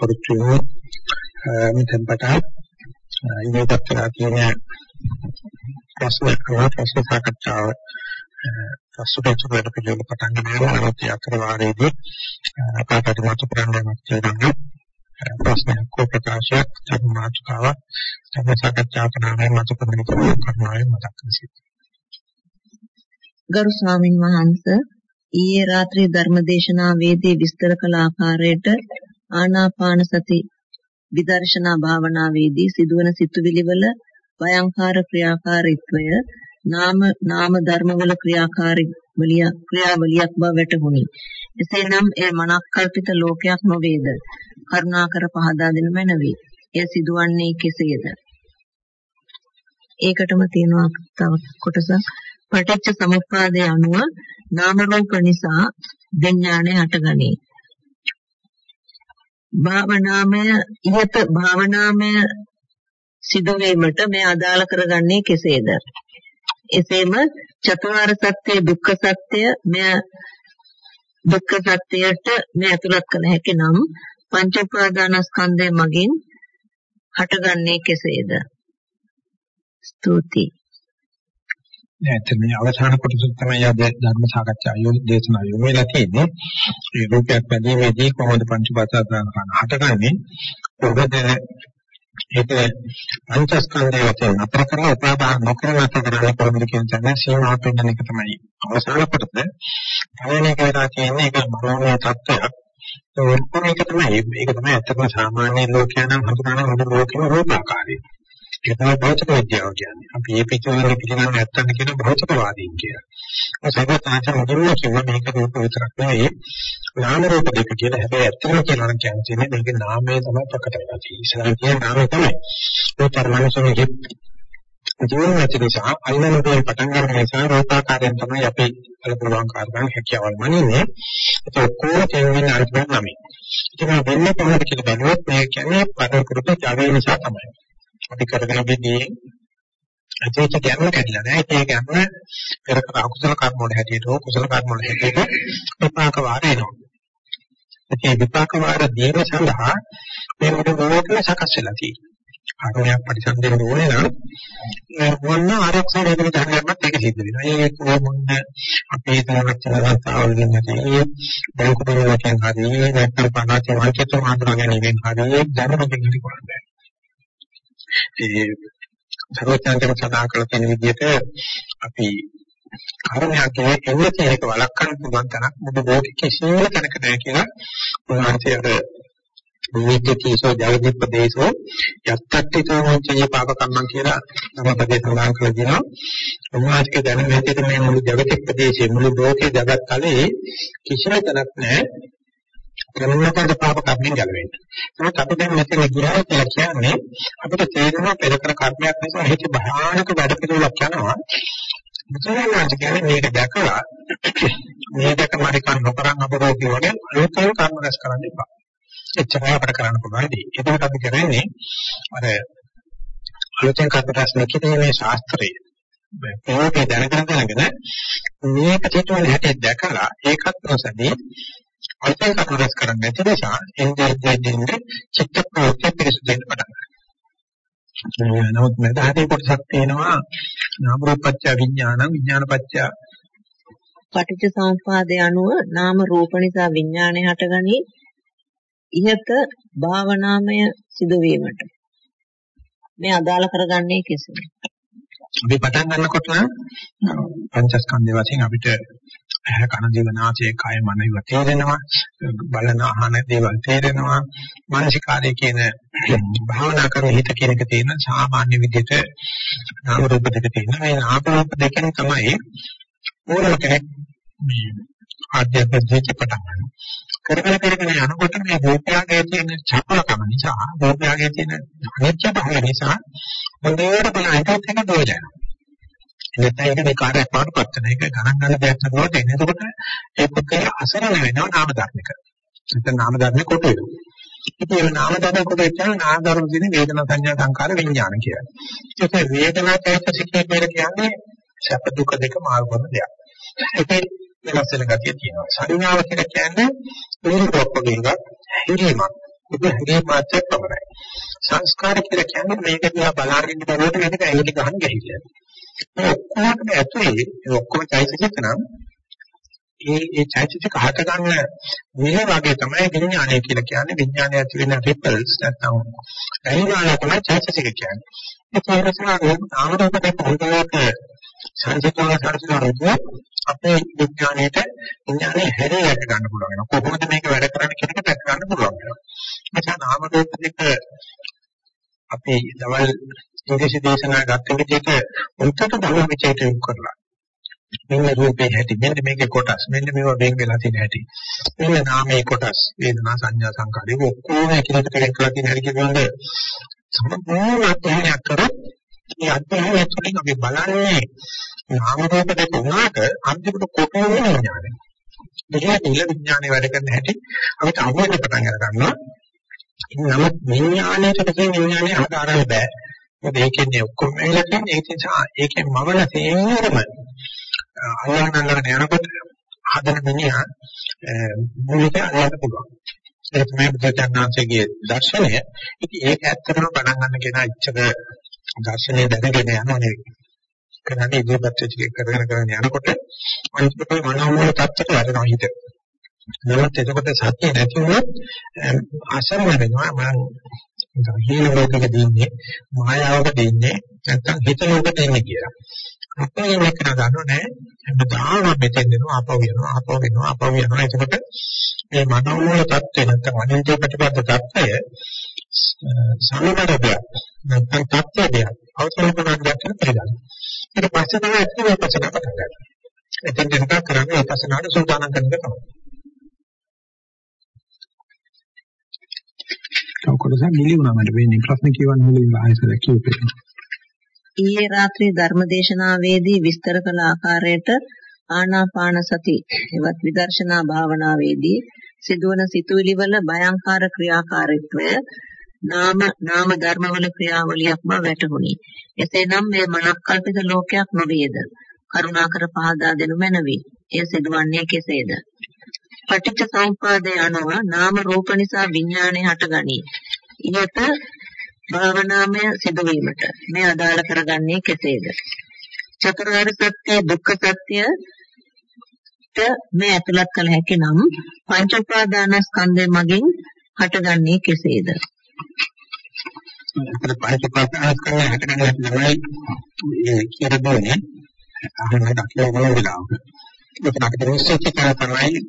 අවස්ථාවේ අපි බලාපොරොත්තු වෙමු මෙතෙන් පටන් ඉදිරියට කරලා තියෙන ප්‍රශ්න කරලා ප්‍රශ්න සාකච්ඡාව ප්‍රශ්න පත්‍රයට පිළිවෙල පටන් ගන්නවා අරත් අතර වාරයේදී අපට මත ප්‍රාණයක් තියෙනවා ප්‍රශ්නයක් කෝ ප්‍රකාශයක් ධර්මාචකාවක් සම්ම සාකච්ඡා කරනවා මත ප්‍රතිනික කරනවා මතක් කරගන්න. ගරු ස්වාමින් වහන්සේ ඊයේ රාත්‍රියේ ධර්මදේශනාවේදී විස්තර කළ ආකාරයට ආනාපාන සති විදර්ශනා භාවනාවේදී සිදුවන සිතුවිලි වල භයංකාර ක්‍රියාකාරීත්වය නාම නාම ධර්මවල ක්‍රියාකාරී ක්‍රියාවලියක් බව වැටහුණි. එසේනම් එය මනක්කල්පිත ලෝකයක් නොවේද? කරුණාකර පහදා දෙනු මැනවි. එය සිදුවන්නේ කෙසේද? ඒකටම තියෙනවා තව කොටසක් පටිච්ච සමුප්පාදය අනුව නාම රූප නිසා විඥානය හටගනී. භාවනාමය ඉහත භාවනාමය සිදුවීමට මේ අදාළ කරගන්නේ කෙසේද? එසේම චතුරාර්ය සත්‍ය දුක්ඛ සත්‍ය මෙය දුක්ඛ සත්‍යයට මේ අතුලත් කළ හැකි නම් පංච උපාදානස්කන්ධය මගින් හටගන්නේ කෙසේද? ස්තුතියි. නැත්නම් මේ අවසාන කොටස තමයි අද ධර්ම සාකච්ඡා ආයෝජන දේශනා යොමු වෙලා තියෙන්නේ. මේ රූපයක් බැදීමේදී කොහොමද පංච උපාදාන කරන හටගන්නේ? කොහොමද ඒක පංචස්කන්ධය වශයෙන් අපර කරලා උපාදාන නොකර නැතර කරලා කොහොමද කියන තැන සීමා පෙන්වන එක තමයි අවසාන කොටස. පළවෙනි එක වෙලා තියෙන්නේ ඒක බරෝණීය තත්ත්වයක්. ඒක තමයි ඒක තමයි අත්‍යවශ්‍ය සාමාන්‍ය ලෝකයන්න් හඳුනන මොන ලෝකෙම රූපාකාරය. ඒක තමයි භෞතික විද්‍යාව කියන්නේ. අපි මේ පිටුවල පිළිගන්න නැත්තන් කියන භෞතිකවාදීන් කියලා. ඒ සර්වඥාචාර මුදුන්ලා කියන මේක රූප විතරක් නෙවෙයි නාම රූප දෙක කියලා. හැබැයි ඇත්තම කියනවා නම් කියන්නේ මේකේ නාමය තමයි ප්‍රකට වෙලා තියෙන්නේ. ඉස්සරහ කියන නාමය තමයි. ඒ පරමාණුසමයේ ජීවන නැති නිසා අයිනනෝටෙන් පටන් ගන්න නිසා රූපාකාරයෙන් තමයි අපි බලපුවාන් කාර්යයන් හැකියාවල් මනින්නේ. ඒක ඔක්කොම තේරෙන්නේ අර්ථයෙන් නමයි. ඒක වෙන්නේ කොහොමද කියලා බලුවොත් මේ කියන්නේ පරකෘත ජවය නිසා තමයි. අපි කරගෙන ඉන්නේ ඒක ගැම්ම කැඩිලා නෑ ඒක ගැම්ම පෙර කර අකුසල කර්ම වල හැටියට හෝ කුසල කර්ම වල හැටියට විපාක වාර එනවා. ඒ විපාක වාර දීම සඳහා මේ මොකද මොකද සකස් වෙලා තියෙන්නේ. ආගමයක් පරිසම්දෙන්න ඕනේ නම් මොන ආරක්ෂා දෙන්න ධර්මයක් ඒක සිද්ධ වෙනවා. ඒ කොහොමද අපේ තරවචන රස්සාවල් වෙන්නේ දැන් කොටන වචන හරිය නැත්නම් පනාචේ වාක්‍යත මාතෘකාව ගැනීමෙන් හරිය ධර්ම දෙකක් කරන්නේ. ඒ සර්වඥාන්තම සඳහන් කරලා තියෙන විදිහට අපි කර්මයක් එන්නේ කියන එක වළක්වන්න පුළුවන් තරක් මුදු ලෝකෙ කිසිම තැනක නැහැ කියලා උන්වහන්සේට විවිධකීසෝ ජගදිප්පදේශෝ යත්තට්ඨිතෝ මොංචේ පාප කම්මං කියලා නමපදේ සඳහන් කරලා දෙනවා. උන්වහන්සේගේ දැනුම හැටියට මේ මුළු ජගතිප්පදේශයේ මුළු ලෝකේ ජගත් තලයේ කිසිම තැනක් නැහැ ක්‍රමකට පාප කර්මෙන් ගැලවෙන්න. ඒත් අපි දැන් මෙතන ගියා කියලා කියන්නේ අපිට තේරෙනවා පෙර කර කර්මයක් නිසා හිත භයානක වැඩ පිළිවෙලක් යනවා. මුචාරණ කියන්නේ මේක දැකලා මේක මාරි කන් නොකරන් අපරෝගී වගේ ලෝකේ කර්ම රැස් කරන්න එපා. එච්චරයි අපිට කරන්න පුළුවන් දේ. ඒකට අපි කරන්නේ අර අලුතෙන් කර්ම රැස් නොකිරීමේ මේ ශාස්ත්‍රය මේක දැනගෙන දැනගෙන මේක චේතන හැටි දැකලා ඒකත් නොසදී අයිතයි කටරස් කරන්නේ නැති නිසා එන්නේ චිත්ත ප්‍රවෘත්ති පිරිසුදෙන්න පටන් ගන්නවා. නමුත් මෙතන හතේ කොටසක් තියෙනවා නාම රූපච්ඡ විඥාන විඥානපච්ඡ පටිච්ච සමුප්පාදය අනුව නාම රූප නිසා විඥානය හටගනී ඉහත භාවනාමය සිදුවීමට මේ අදාළ කරගන්නේ කෙසේද? අපි පටන් ගන්නකොට පංචස්කන්ධය වශයෙන් අපිට ඇහ කන දිව නාසය කය මන ඉව තේරෙනවා බලන අහන දේවල් තේරෙනවා මානසිකාරය කියන භාවනා කරන හිත කියන එක තියෙන සාමාන්‍ය විදිහට නාම රූප දෙක තියෙනවා මේ නාම රූප දෙකෙන් තමයි ඕනම කෙනෙක් මේ ආධ්‍යාත්මික ජීවිත පටන් ගන්න. කරගෙන කරගෙන යනකොට මේ රූපයගේ තියෙන චපලකම නිසා රූපයගේ තියෙන අනිත්‍ය භාවය නිසා හොඳට බලහිතත් එක දෝෂයනවා. නැත්නම් ඒක මේ කාර්යයක් පාඩපත් වෙන එක ගණන් ගන්න දෙයක් නේද එන්නේ. එතකොට ඒ පුද්ගලය අසරණ වෙනවා නාම ධර්මික. නැත්නම් නාම ධර්ම කොට වෙනවා. ඉතින් ඒ නාම ධර්ම කොට වෙච්චාම නාම ධර්ම දින වේදනා සංඥා සංකාර විඥාන කියලා. ඒක වේදනා චෛතසිකයේ පෙර කියන්නේ සැප දුක දෙක මාරු කරන දෙයක්. ඒකේ වෙනස් වෙන ගතිය තියෙනවා. සංඥාව කියලා කියන්නේ පිළිපොක්ක වේගක් හිරීමක්. ඒක හිරීම මාත්‍රයක් පමණයි. සංස්කාර කියලා කියන්නේ මේක දිහා බලාගෙන ඉන්න බවට මේක ඇඟිලි ගහන ගැහිලා. ඔක්කොම ඇතුලේ ඒ ඔක්කොම චෛතසික නම් ඒ ඒ චෛතසික හට ගන්න මෙහෙ වගේ තමයි විඥානය කියලා කියන්නේ. විඥානය ඇති වෙන රිපල්ස් නැත්නම් ඇහිමාන තමයි චෛතසික කියන්නේ. ඒ චෛතසිකවල ආමරකට පොඩ්ඩක් සංසිතාව සංසිතාවද අපේ විඥාණයට විඥානය හැරෙන්න ගන්න පුළුවන් වෙනවා. කොහොමද මේක වැඩ කරන්නේ කියන එක දැක් ගන්න පුළුවන් වෙනවා. එතන ආමරකට අපේ දවල් ඉංග්‍රීසි දේශනා ගත්ත විදිහට උන්ටට බලන විචේත යොමු කරලා. මෙන්න රූපේ හැටි. මෙන්න මේකේ කොටස්. මෙන්න මේවා වෙන් වෙලා තියෙන හැටි. මෙන්න නාමයේ කොටස්. වේදනා සංඥා සංකාරය. ඔක්කොම එකිනෙකට වෙන් කරලා තියෙන හැටි කියනවාද සම්පූර්ණ අධ්‍යයනයක් කරොත් මේ අධ්‍යයනය තුළින් අපි බලන්නේ නාම රූප දෙක උනාට අන්තිමට කොටන විඥානය. දෙකේ ඉල විඥානය වැඩ කරන හැටි අපිට අමුවෙන්න පටන් අර ගන්නවා. නමුත් විඥානයට කියන විඥානය ආකාරය බෑ. මොකද ඒකෙන්නේ ඔක්කොම ඇවිල්ලා තියෙන්නේ ඒ නිසා ඒකෙන් මවල තේරම අල්ලන්න යනකොට හදන මිනිහා මූලික අල්ලන්න පුළුවන්. ඒ තමයි බුදුචානන්සේගේ දර්ශනය. ඉතින් ඒක ඇත්තටම ගණන් ගන්න කෙනා ඉච්ඡක දර්ශනය දැනගෙන යනවා නෙවෙයි. කරන්නේ ඉදිරිපත් වෙච්ච එක කරගෙන කරගෙන යනකොට අනිත් මනෝමය තත්ත්වයට වැටෙනවා හිත. නමුත් එතකොට සත්‍ය නැති වුණොත් අසරණ වෙනවා මම නැත්නම් හීන ලෝකෙකට දෙන්නේ මායාවකට දෙන්නේ නැත්නම් හිත ලෝකෙට එන්නේ කියලා. අපේ මේක ගන්නව නෑ හැමදාම මෙතෙන් දෙනවා අපව වෙනවා අපව වෙනවා අපව වෙනවා එතකොට මේ මනෝමය தත්ත්වය නැත්නම් අනිත්‍ය ප්‍රතිපද தත්ත්වය සමබරදයක් නැත්නම් தත්ත්වයක් අවසලපනක් කියන ප්‍රදාන. ඊට පස්සේ තමයි ඇත්තම වචන පටන් ගන්න. එතෙන් දෙන්න කරන්නේ විපස්සනාට සූදානම් කරන එක තමයි. කොටස නිලි වුණා මට වෙන්නේ ප්‍රශ්න කියවන්න මුලින්ම ආයෙසර කියපේ. ඊයේ රාත්‍රී ධර්මදේශනාවේදී විස්තර කළ ආකාරයට ආනාපාන සති එවත් විදර්ශනා භාවනාවේදී සිදුවන සිතුවිලි වල භයංකාර ක්‍රියාකාරීත්වය නාම නාම ධර්මවල ක්‍රියාවලියක් බව වැටහුණි. එසේනම් මේ මනක්කල්පිත ලෝකයක් නොවේද? කරුණාකර පහදා දෙනු මැනවි. එය සිදුවන්නේ කෙසේද? පටිච්ච සමුප්පාදයේ අනුව නාම රූප නිසා විඥානය හටගනී. ඊට භාවනාමය සිදුවීමට මේ අදාළ කරගන්නේ කෙසේද? චතුරාර්ය සත්‍ය දුක්ඛ සත්‍ය මේ ඇතුළත් කළ හැකි නම් පංච උපාදානස්කන්ධය මගින් හටගන්නේ කෙසේද? අපිට පංච උපාදානස්කන්ධය හටගන්නේ තමයි ඒ කියන්නේ අහන දක්වන වෙලාවක. ඒක අපිට විශ්ේෂ කරන තමයි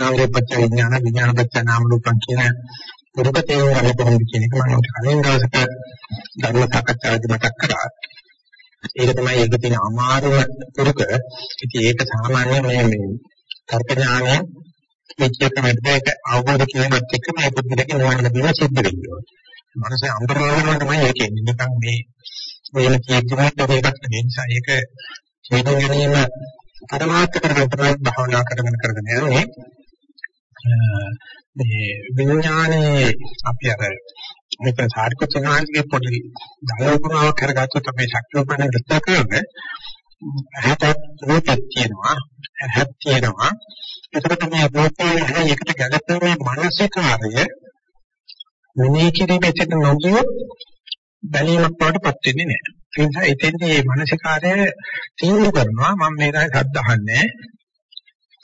නාම රූපච්ඡ විඥාන විඥාන පච්ච නාම රූපං කියන පුරුක තේරුම් ගන්න කොහොමද කියන එක මම කලින් දවසක ධර්ම සාකච්ඡාවේදී මතක් කරා. ඒක තමයි ඒක තියෙන අමාරුම පුරුක. ඉතින් ඒක සාමාන්‍ය මේ මේ තර්ක ඥානය මෙච්චරකට ඒක අවබෝධ කිරීමත් එක්ක මේ බුද්ධිලක නෝන දෙන සිද්ධ වෙනවා. මනස අන්තරාලම තමයි ඒක එන්නේ. නිකන් මේ වෙන කීයකට ඒකක් නෙවෙයි. නිසා ඒක හේතු ගැනීම පරමාර්ථ කරගෙන තමයි භාවනා කරගෙන කරගෙන යන්නේ. මේ විඥානයේ අපි අර මේක සාර්ථකත්වනාගේ පොඩි දායකමාවක් කරගත්තොත් අපි ශක්තියපණ විස්තර කරන්නේ හැට රූපයක් තියෙනවා. හැත් තියෙනවා. එතකොට මේ රූපේ එකට ගැලපෙන මානසිකාරය. මොනේ කිරීමෙන් නොගියොත් බැලීමක් වඩපත් වෙන්නේ නැහැ. ඒ නිසා එතෙන්දී මේ මානසිකාරය තීන්දුව කරනවා. මම මේකයි සද්ද අහන්නේ.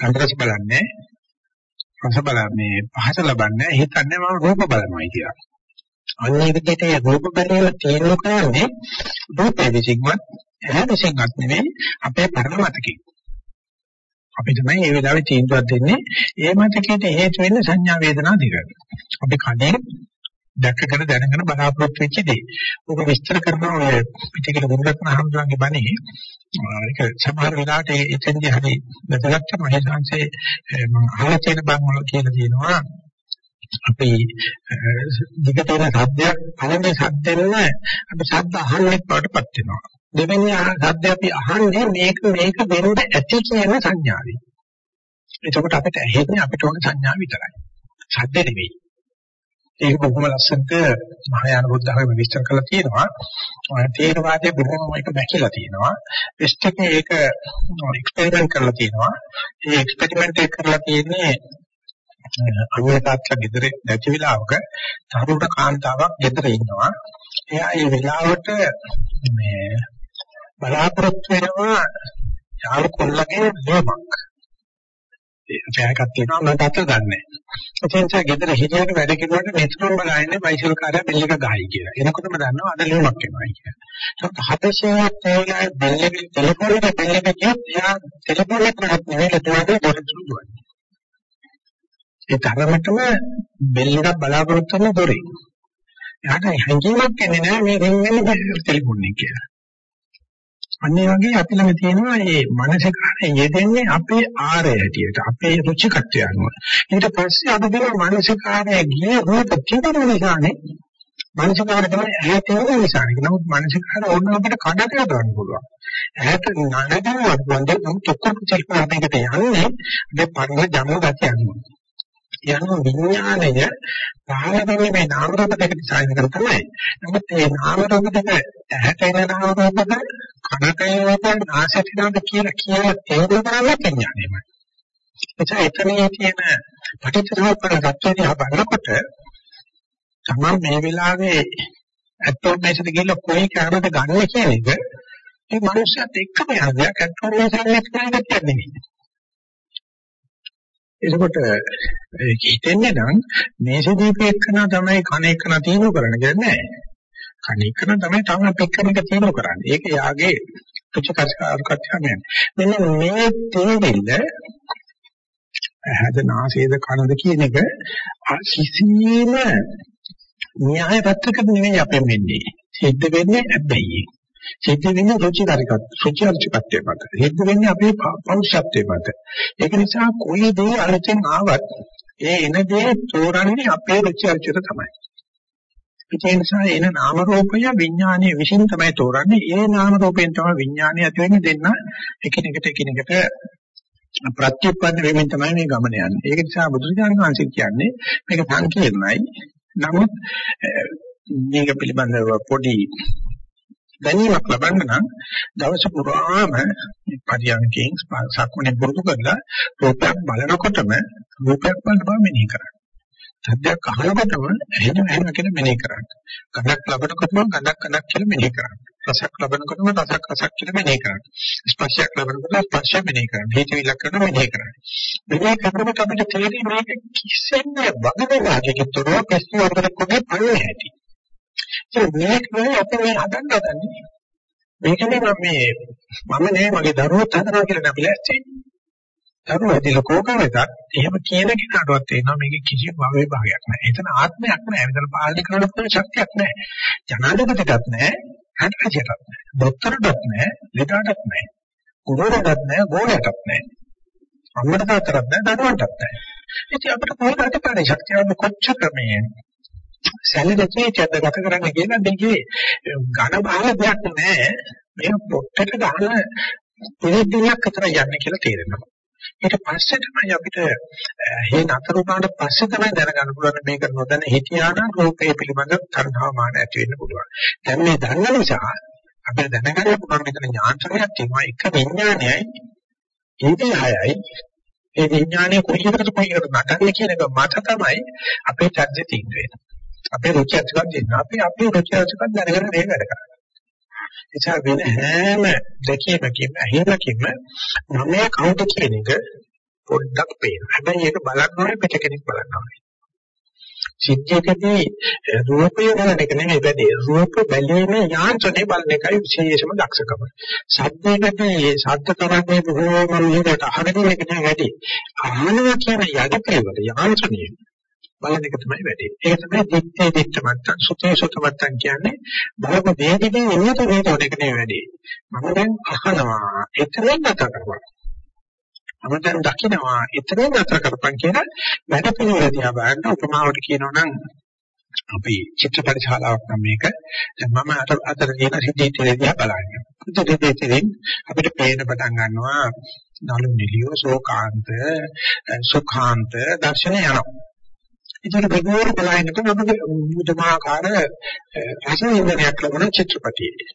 කන්දරස් බලන්නේ. රස බලන්නේ පහස ලබන්නේ හිතන්නේ මම රූප බලනවායි කියලා. අන්නේ විදිහට ඒ රූප බලන තීරණ කරන්නේ රූපේ විසින්වත් ඇහැ විසින්වත් නෙවෙයි අපේ පරමතකේ. අපි තමයි මේ වෙලාවේ තීන්දුවක් දෙන්නේ ඒ මතකයට හේතු වෙන්නේ සංඥා වේදනා දෙක. අපි කඩේ දැකගෙන දැනගෙන බලාපොරොත්තු වෙච්ච දේ. ඔබ විස්තර කරනවා ඔය පිටිකල ගුරුරත්න හඳුන්වන්නේ බණේ. ඒක සමහර වෙලාවට එතෙන්දී හරි වැදගත් මහේසංශේ මම අහලා තියෙන බං වල කියලා තියෙනවා. අපි දිගටම සද්දයක් පළවෙනි සද්දෙන්න අපි සද්ද අහන්නේ පාටපත් වෙනවා. දෙවෙනි සද්ද අපි අහන්නේ මේක මේක වෙන්න ඇති කියන සංඥාවයි. එතකොට අපිට ඇහෙන්නේ අපිට ඕන සංඥාව විතරයි. සද්ද නෙවෙයි. ඒක බොහොම ලස්සනට මහායාන බුද්ධ ධර්ම විස්තර කරලා තියෙනවා. තේරවාදයේ බොහොම එක දැකලා තියෙනවා. වෙස්ට් එකේ ඒක එක්ස්පෙරිමන්ට් කරලා තියෙනවා. ඒ එක්ස්පෙරිමන්ට් එක කරලා තියෙන්නේ අනිත් තාත්තා ගෙදර නැති වෙලාවක තරුණ කාන්තාවක් ගෙදර ඉන්නවා. එයා ඒ වෙලාවට මේ බලාපොරොත්තු වෙනවා යාළු කොල්ලගේ ලේමක්. ඒකක් තියෙනවා මම තාත්තා දන්නේ. ඒ නිසා ගෙදර හිටියට වැඩ කෙරුවට මෙතුරුම් බලන්නේ බයිසිකල් කාර්යය බෙල් එක ගහයි කියලා. එනකොටම දන්නවා අද ලේමක් එනවා කියලා. ඒක හතසෙවත් තේලා බෙල් එක ටෙලිෆෝන් එක බෙල් එක කියත් එයා ටෙලිෆෝන් එක කරත් නෙවෙයි ඒකට දොරටු දුවන්නේ. ඒ තරමටම බෙල් එකක් බලාපොරොත්තු වෙන දොරේ. එයාට හැංගීමක් එන්නේ නැහැ මේ රින් වෙන ටෙලිෆෝන් එක කියලා. අන්න ඒ වගේ අපි ළඟ තියෙනවා මේ මානසිකාරය යෙදෙන්නේ අපේ ආරය හැටියට අපේ රුචිකත්වය අනුව. ඊට පස්සේ අපි දෙන මානසිකාරය ගිය රූප තිබුණ නිසානේ මානසිකාරය තමයි ඇහැට එන නිසානේ. නමුත් මානසිකාරය ඕන අපිට කඩට යවන්න පුළුවන්. ඇහැට නඩගන්නවත් වන්ද නම් තොක්කපු චල්පනාටකට යන්නේ මේ පරණ ජම ගතිය අනුව. යන විඥානය පහළවෙන්නේ මේ නාම රූප දෙක ඩිසයින් කරලා තමයි. නමුත් මේ නාම රූප දෙක ඇහැට එන නාම රූපද කනට එන නාසයට නාද කියලා කියලා තේරුම් ගන්න විඥානයමයි. එතන එතනයේ තියෙන පටිච්චසමුප්පාද தත්ත්වය බලනකොට තමයි මේ වෙලාවේ ඇත්තෝ මේසට ගිහලා කොයි කාරණාද ගන්න කියන එක මේ මනුස්සයත් එක්කම යන දෙයක් ඇත්තෝ මේසට ගන්න නෙමෙයි. එතකොට ඒක හිතෙන්නේ නම් මේෂ දීපේ එක්කන තමයි කණ එක්කන තීනු කරන්න කියන්නේ කණ එක්කන තමයි තම එක්කන එක තීනු කරන්නේ. ඒක යාගේ ප්‍රතිකර්ෂකාරකත්වයෙන්. මෙන්න මේ තේරෙන්න හදනාසේද කනද කියන එක කිසිම න්‍යාය පත්‍රයකට නෙමෙයි අපෙන් වෙන්නේ. සිද්ධ වෙන්නේ හැබැයි. සිද්ධ වෙන්නේ රුචිකාරිකත් රුචිකාරිකත්වයේ මත. සිද්ධ වෙන්නේ අපේ පෞරුෂත්වයේ මත. ඒක නිසා කොයි දේ අලුතෙන් ආවත් ඒ එන දේ තෝරන්නේ අපේ රුචිකාරිකත තමයි. ඒ නිසා එන නාම රූපය විඥානයේ විශ්ින් තමයි තෝරන්නේ. ඒ නාම රූපයෙන් තමයි විඥානය ඇති වෙන්නේ දෙන්න එකිනෙකට එකිනෙකට ප්‍රත්‍යুৎපන්න වෙමින් තමයි මේ ගමන යන්නේ. ඒක නිසා බුදුරජාණන් වහන්සේ කියන්නේ මේක සංකීර්ණයි. නමුත් මේක පිළිබඳව පොඩි දැනීමක් ලබන්න නම් දවස පුරාම පරියන්කෙන් සක්මනේ පුරුදු කරලා රූපයක් බලනකොටම රූපයක් බලන බව මෙනෙහි කරන්න. සද්දයක් අහනකොටම ඇහෙන ඇහෙන කියලා මෙනෙහි කරන්න. ගඳක් ලබනකොටම ගඳක් ගඳක් කියලා මෙනෙහි කරන්න. රසක් ලබනකොටම රසක් රසක් කියලා මෙනෙහි කරන්න. ස්පර්ශයක් ලබනකොට ස්පර්ශය මෙනෙහි කරන්න. හේතුවිලක් කරන මෙනෙහි කරන්න. මෙනෙහි කරනකොට අපිට තේරෙන්නේ මේක කිසිම වගදලාගේ තොරව ප්‍රශ්න වලට කොහේ පන්නේ ඇති. ඒක මේක නෙවෙයි අපි මේ හදන්න හදන්නේ. මේකනේ මම මේ මම නේ මගේ දරුවෝ හදනවා කියලා අපි ලෑස්ති. දරුවෝ ඇදලා කෝකවෙතත් එහෙම කියන කෙනාටවත් තේනවා මේකේ කිසි භවයේ භාගයක් නැහැ. එතන ආත්මයක් නැහැ. මෙතන පාලනය කරන්න පුළුවන් ශක්තියක් නැහැ. ජනාධිපතිටත් නැහැ. රටකටත් නැහැ. දොස්තරටත් නැහැ. ලෙඩටත් නැහැ. කුරුරටත් නැහැ. ගෝලයටත් නැහැ. අම්මට තාත්තටත් නැහැ. දරුවන්ටත් නැහැ. ඉතින් අපිට කොහොමද අධිකාරී ශක්තිය කොච්චර මේ සැලෙන්නේ චද්ද ගත කරන්න කියන දෙකේ ඝන බහල දෙයක් නෑ. මේ පොට්ටට ගහන පිළිදිනක් අතර යන්නේ කියලා තේරෙනවා. ඊට පස්සේ තමයි අපිට හේ නතර උනාට පස්සේ තමයි දැනගන්න පුළුවන් මේක නොදැන හිටියා නම් රූපේ පිළිබඳ තරහව මාන ඇති වෙන්න පුළුවන්. දැන් මේ දන්න නිසා අපිට දැනගන්න පුළුවන් මෙතන ඥානතරයක් තියෙනවා. එක විඥානයයි ඒකයි හයයි ඒ විඥානය කොහේකට කොහේකට නටන්නේ කියන එක මත තමයි අපේ චර්ය තීන්දුව. වෙන්නේ අපේ රුචි අරුචිකම් දෙන්න. අපි අපේ රුචි අරුචිකම් දැනගෙන මේ වැඩ කරන්නේ. එචා වෙන හැම දෙකීමකින් ඇහිමකින් මම කවුද කියන එක පොඩ්ඩක් පේනවා. හැබැයි ඒක බලන්න ඕනේ පිට කෙනෙක් බලන්න ඕනේ. සිද්ධියකදී රූපය බලන එක නෙමෙයි වැඩේ. රූප බැලීමේ යාන්ත්‍රණය බලන එකයි විශේෂම දක්ෂකම. ශබ්දයකදී ශබ්ද තරංගයේ බොහෝම විදිහට අහගෙන එක නෙමෙයි වැඩේ. අහනවා කියන යඩපේවල යාන්ත්‍රණය බලන එක තමයි වැඩේ. ඒක තමයි දිත්තේ දිත්ත මත්තන් සුතේ සුත මත්තන් කියන්නේ බලක වේදිකේ එනකොට වේදෝන එක නෙවෙයි වැඩේ. මම දැන් අහනවා එතරම් නැත කරපන්. මම දැන් දකිනවා එතරම් නැත කරපන් කියන වැඩ පිළිවෙල දිහා බලන්න උපමාවට කියනවා නම් අපි චිත්‍රපට ශාලාවක් නම් මේක දැන් මම අත අතර තියෙන සිද්ධිය දිහා බලන්නේ. ඉතින් අපිට පේන පටන් ගන්නවා නළු නිලියෝ ශෝකාන්ත සුඛාන්ත දර්ශනය යනවා. ඒතර බෙගෝර බලහිනකොට අපිට මුදමාකාර රස වින්දනයක් ලැබුණ චිත්‍රපටියේ.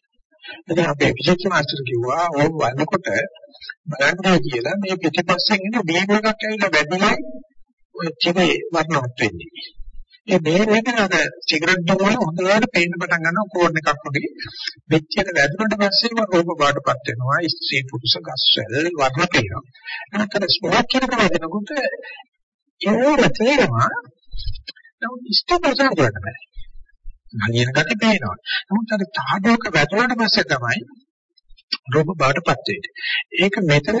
ඉතින් අපේ විශේෂ මාස්ටර් කිව්වා ඔය බලනකොට බලන්න කියලා මේ පිටිපස්සෙන් එන බේම එකක් ඇවිල්ලා වැදිලා ඔය චිරේ වර්ණවත් වෙන්නේ. ඒ බේම එක අර සිගරට් දුමල හොඳට පේන්න පටන් ගන්නවා කෝඩ් එකක් වගේ. වෙච්ච එක වැදුනට පස්සේම රූප බාටපත් වෙනවා. ස්ත්‍රී පුරුෂ ගස්වැල් වර්ණ පේනවා. අනතර ස්මෝක් කරන වෙනකොට ඒවල තේරෙනවා නමුත් ඉෂ්ටපසන් කරන්න බෑ. නලියන ගති පේනවා. නමුත් අර තාඩෝක වැදුනට පස්සේ තමයි රූප බාටපත් වෙන්නේ. ඒක මෙතන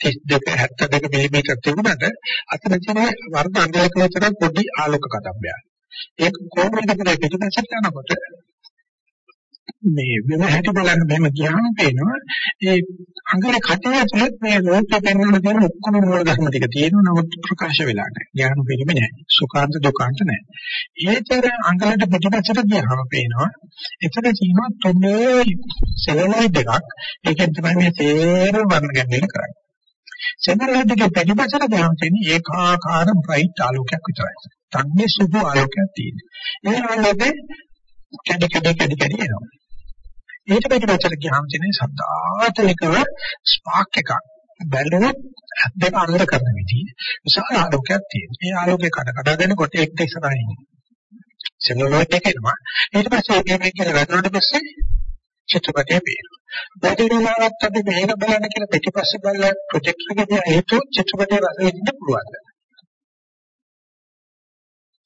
32 72 මිලිමීටර් තිබුණාට අතන තියෙන වර්ග අංගයක විතර පොඩි ආලෝක කදම්බයක්. ඒක කොහොමද කියලා පිටපස්සට යනකොට මේ වෙන හැටි බලන්න මෙහෙම කියහම පේනවා ඒ අංගල කටේ ඇතුළත් මේ රූපේ පෙන්වන දේ ඔක්කොම මූල ධර්ම ටික තියෙනවා නමුත් ප්‍රකාශ වෙලා නැහැ. ඥාන පිළිමේ නැහැ. සුඛාන්ත දුකාන්ත නැහැ. ඒතර අංගලට පිටපස්සට ගියහම පේනවා එතන තියෙනවා තුනේ සෙලනයිඩ් එකක්. ඒකෙන් තමයි මේ තේරම වර්ණ ගැනීම කරන්නේ. සෙලනයිඩ් එකේ පිටපස්සට ගියහම තියෙන්නේ ඒකාකාර බ්‍රයිට් ආලෝකයක් විතරයි. තන්නේ සුදු ආලෝකයක් තියෙනවා. ඒ ආලෝකේ කැඩ කැඩ කැඩ කැඩ එනවා. ඊට පිටපස්සට ගියාම තියෙන සදාතනිකව ස්පාක් එකක් බැලුවොත් දෙක අnder කරන විදිහ විශාල ආලෝකයක් තියෙනවා. ඒ ආලෝකේ කඩ කඩ දෙනකොට එක්ක ඉස්සරහින් සෙලුලොයිඩ් එක එනවා. ඊට පස්සේ ඒක මේ කියන වැටුණාට පස්සේ චිත්‍රපටය පේනවා. බැටරිනාවත් අපි මේක බලන්න කියලා පිටිපස්සේ බලලා ප්‍රොජෙක්ටර් එකේ හේතු චිත්‍රපටය රස විඳින්න පුළුවන්.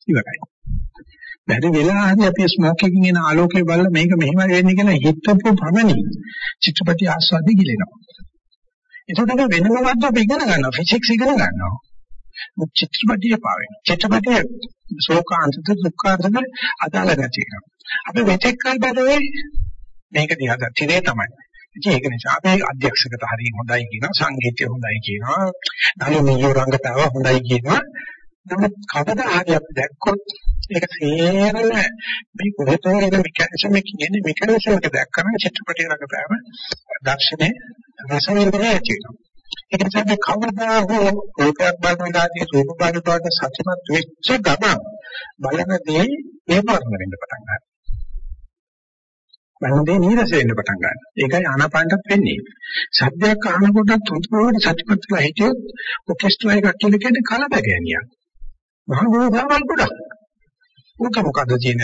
ඉවරයි. බැරි වෙලා හරි අපි ස්මෝක් එකකින් එන ආලෝකය බලලා මේක මෙහෙමයි වෙන්නේ කියලා හිතපු පමණින් චිත්‍රපටි ආස්වාදෙ ගිලෙනවා. එතකොට වෙනම වද්ද අපි ඉගෙන ගන්නවා ෆිසික්ස් ඉගෙන ගන්නවා. මුත් චිත්‍රපටිය පාවෙන. චිත්‍රපටිය ශෝකාන්තද දුක්ඛාන්තද අදාළ නැති වෙනවා. අපි මෙතෙක් කල් බැලුවේ මේක දිහා දැක්කේ තමයි. ඉතින් ඒක නිසා අපි අධ්‍යක්ෂකට හරිය හොඳයි කියනවා සංගීතය හොඳයි කියනවා නළුමියෝ රංගතාව හොඳයි කියනවා නමුත් කවදා හරි අපි දැක්කොත් ඒක තේරෙන මේ කොහෙතෝ එන මෙකැනිසම් එක කියන්නේ මෙකැනිසම් එක දැක්කම චිත්‍රපටය රඟපෑම දර්ශනේ රසවින්දනය ඇති වෙනවා. ඒක නිසා මේ කවදා හෝ රූපයක් බලනවාදී රූප බලනවාට සත්‍යමත් වෙච්ච ගමන් බලනදී ඒ වර්ණ වෙන්න පටන් ගන්නවා. බලනදී නීරස වෙන්න පටන් ගන්නවා. ඒකයි ආනාපානටත් වෙන්නේ. සද්දයක් අහනකොට තුන්තුනට සත්‍යමත් වෙලා හිටියොත් ඔකෙස්ට්‍රා එකක් කියලා කියන්නේ කලබගෑනියක්. මහා ගෝධාවල් ගොඩක්. උක මොකද තියෙන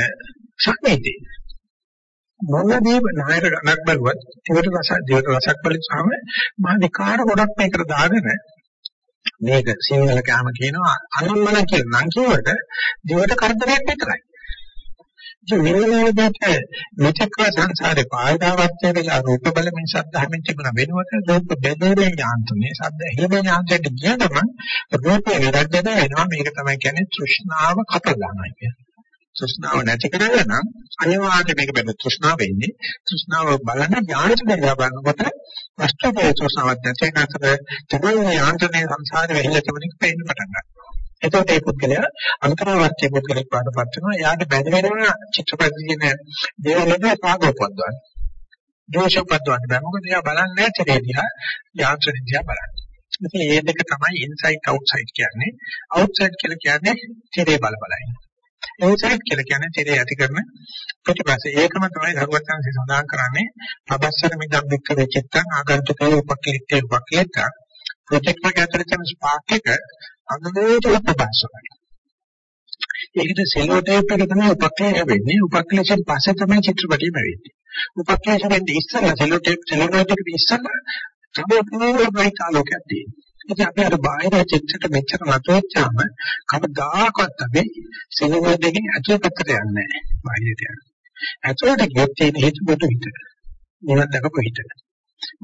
සංවේදී. මොනදී නායර ගණක් බලුවත් දිවට රස දිවට රසක් බලච්චාම මහා විකාර ගොඩක් මේකට දාගෙන මේක සිංහල කෑම කියනවා අනම්මන කියලා නම් කියවට දිවට කරදරයක් විතරයි. ඒ වෙනවෙනකට මෙතක සංසාරේ පායදාවත් වෙලා රූප බලමින් සද්ධාමෙන් තිබුණ වෙනවට රූප බෙදෙන්නේ ඥාන්තුනේ සද්ද හේම ඥාන්තයට කියනම රූපේ විරද්දද වෙනවා මේක තමයි කියන්නේ තෘෂ්ණාව කත ගන්නවා කියන්නේ. තෘෂ්ණාව නැති කරගන්න නම් අනිවාර්යයෙන් මේක බෙද තෘෂ්ණාව වෙන්නේ. තෘෂ්ණාව බලන ඥානට දෙලා බලනකොට වස්තුවේ තෘෂ්ණාවක් නැති නැතර තමයි ඥාන්තනේ සංසාරේ වෙහිලා තිබුණේ පේන්න පටන් ගන්නවා. එතකොට ඒ පුද්ගලයා අන්තරාවර්ත්‍ය පුද්ගලෙක් වඩපත් වෙනවා. එයාට බැඳ වෙනවා චිත්‍රපටි කියන දේවල්වල පාගොපද්දවන්න. දෝෂපද්දවන්න බෑ. මොකද එයා බලන්නේ නැහැ දිහා යාන්ත්‍රණය දිහා බලන්නේ. ඉතින් මේ දෙක තමයි ඉන්සයිඩ් අවුට්සයිඩ් කියන්නේ. අවුට්සයිඩ් කියලා කියන්නේ තිරේ බල බලයි. ඉන්සයිඩ් කියලා කියන්නේ තිරේ ඇති කරන ප්‍රතිපස්සේ. ඒකම තමයි ධර්මචන්සි සඳහන් කරන්නේ. පබස්සර මිදම් වික්ක වෙච්චත්තං ආගන්තුකේ උපක්‍රීත්තේ උපක්‍රීත්ත ප්‍රොජෙක්ට් එක ඇතුළේ තියෙන ස්පාර්ක් එක අනුමෝදක ප්‍රකාශනයි. ඒකට සෙලෝ ටේප් එක තමයි උපක්ලේශ වෙන්නේ. උපක්ලේශයෙන් පස්සේ තමයි චිත්‍රපටිය වෙන්නේ. උපක්ලේශ වෙන්නේ ඉස්සෙල්ලා සෙලෝ ටේප් සෙලෝ ටේප් එක ඉස්සෙල්ලා තමයි ප්‍රෝග්‍රෑම් ආලෝකයක් තියෙන්නේ. ඉතින් අපි අර බාහිර චිත්‍රයට මෙච්චර නතොච්චාම කවදාකවත් අපි සෙලෝ දෙකෙන් අතුලකට යන්නේ නැහැ. බාහිරට යන්නේ. ඇතුළට ගියොත් තියෙන හිතබුදු හිත. නිවන් දකපු හිත.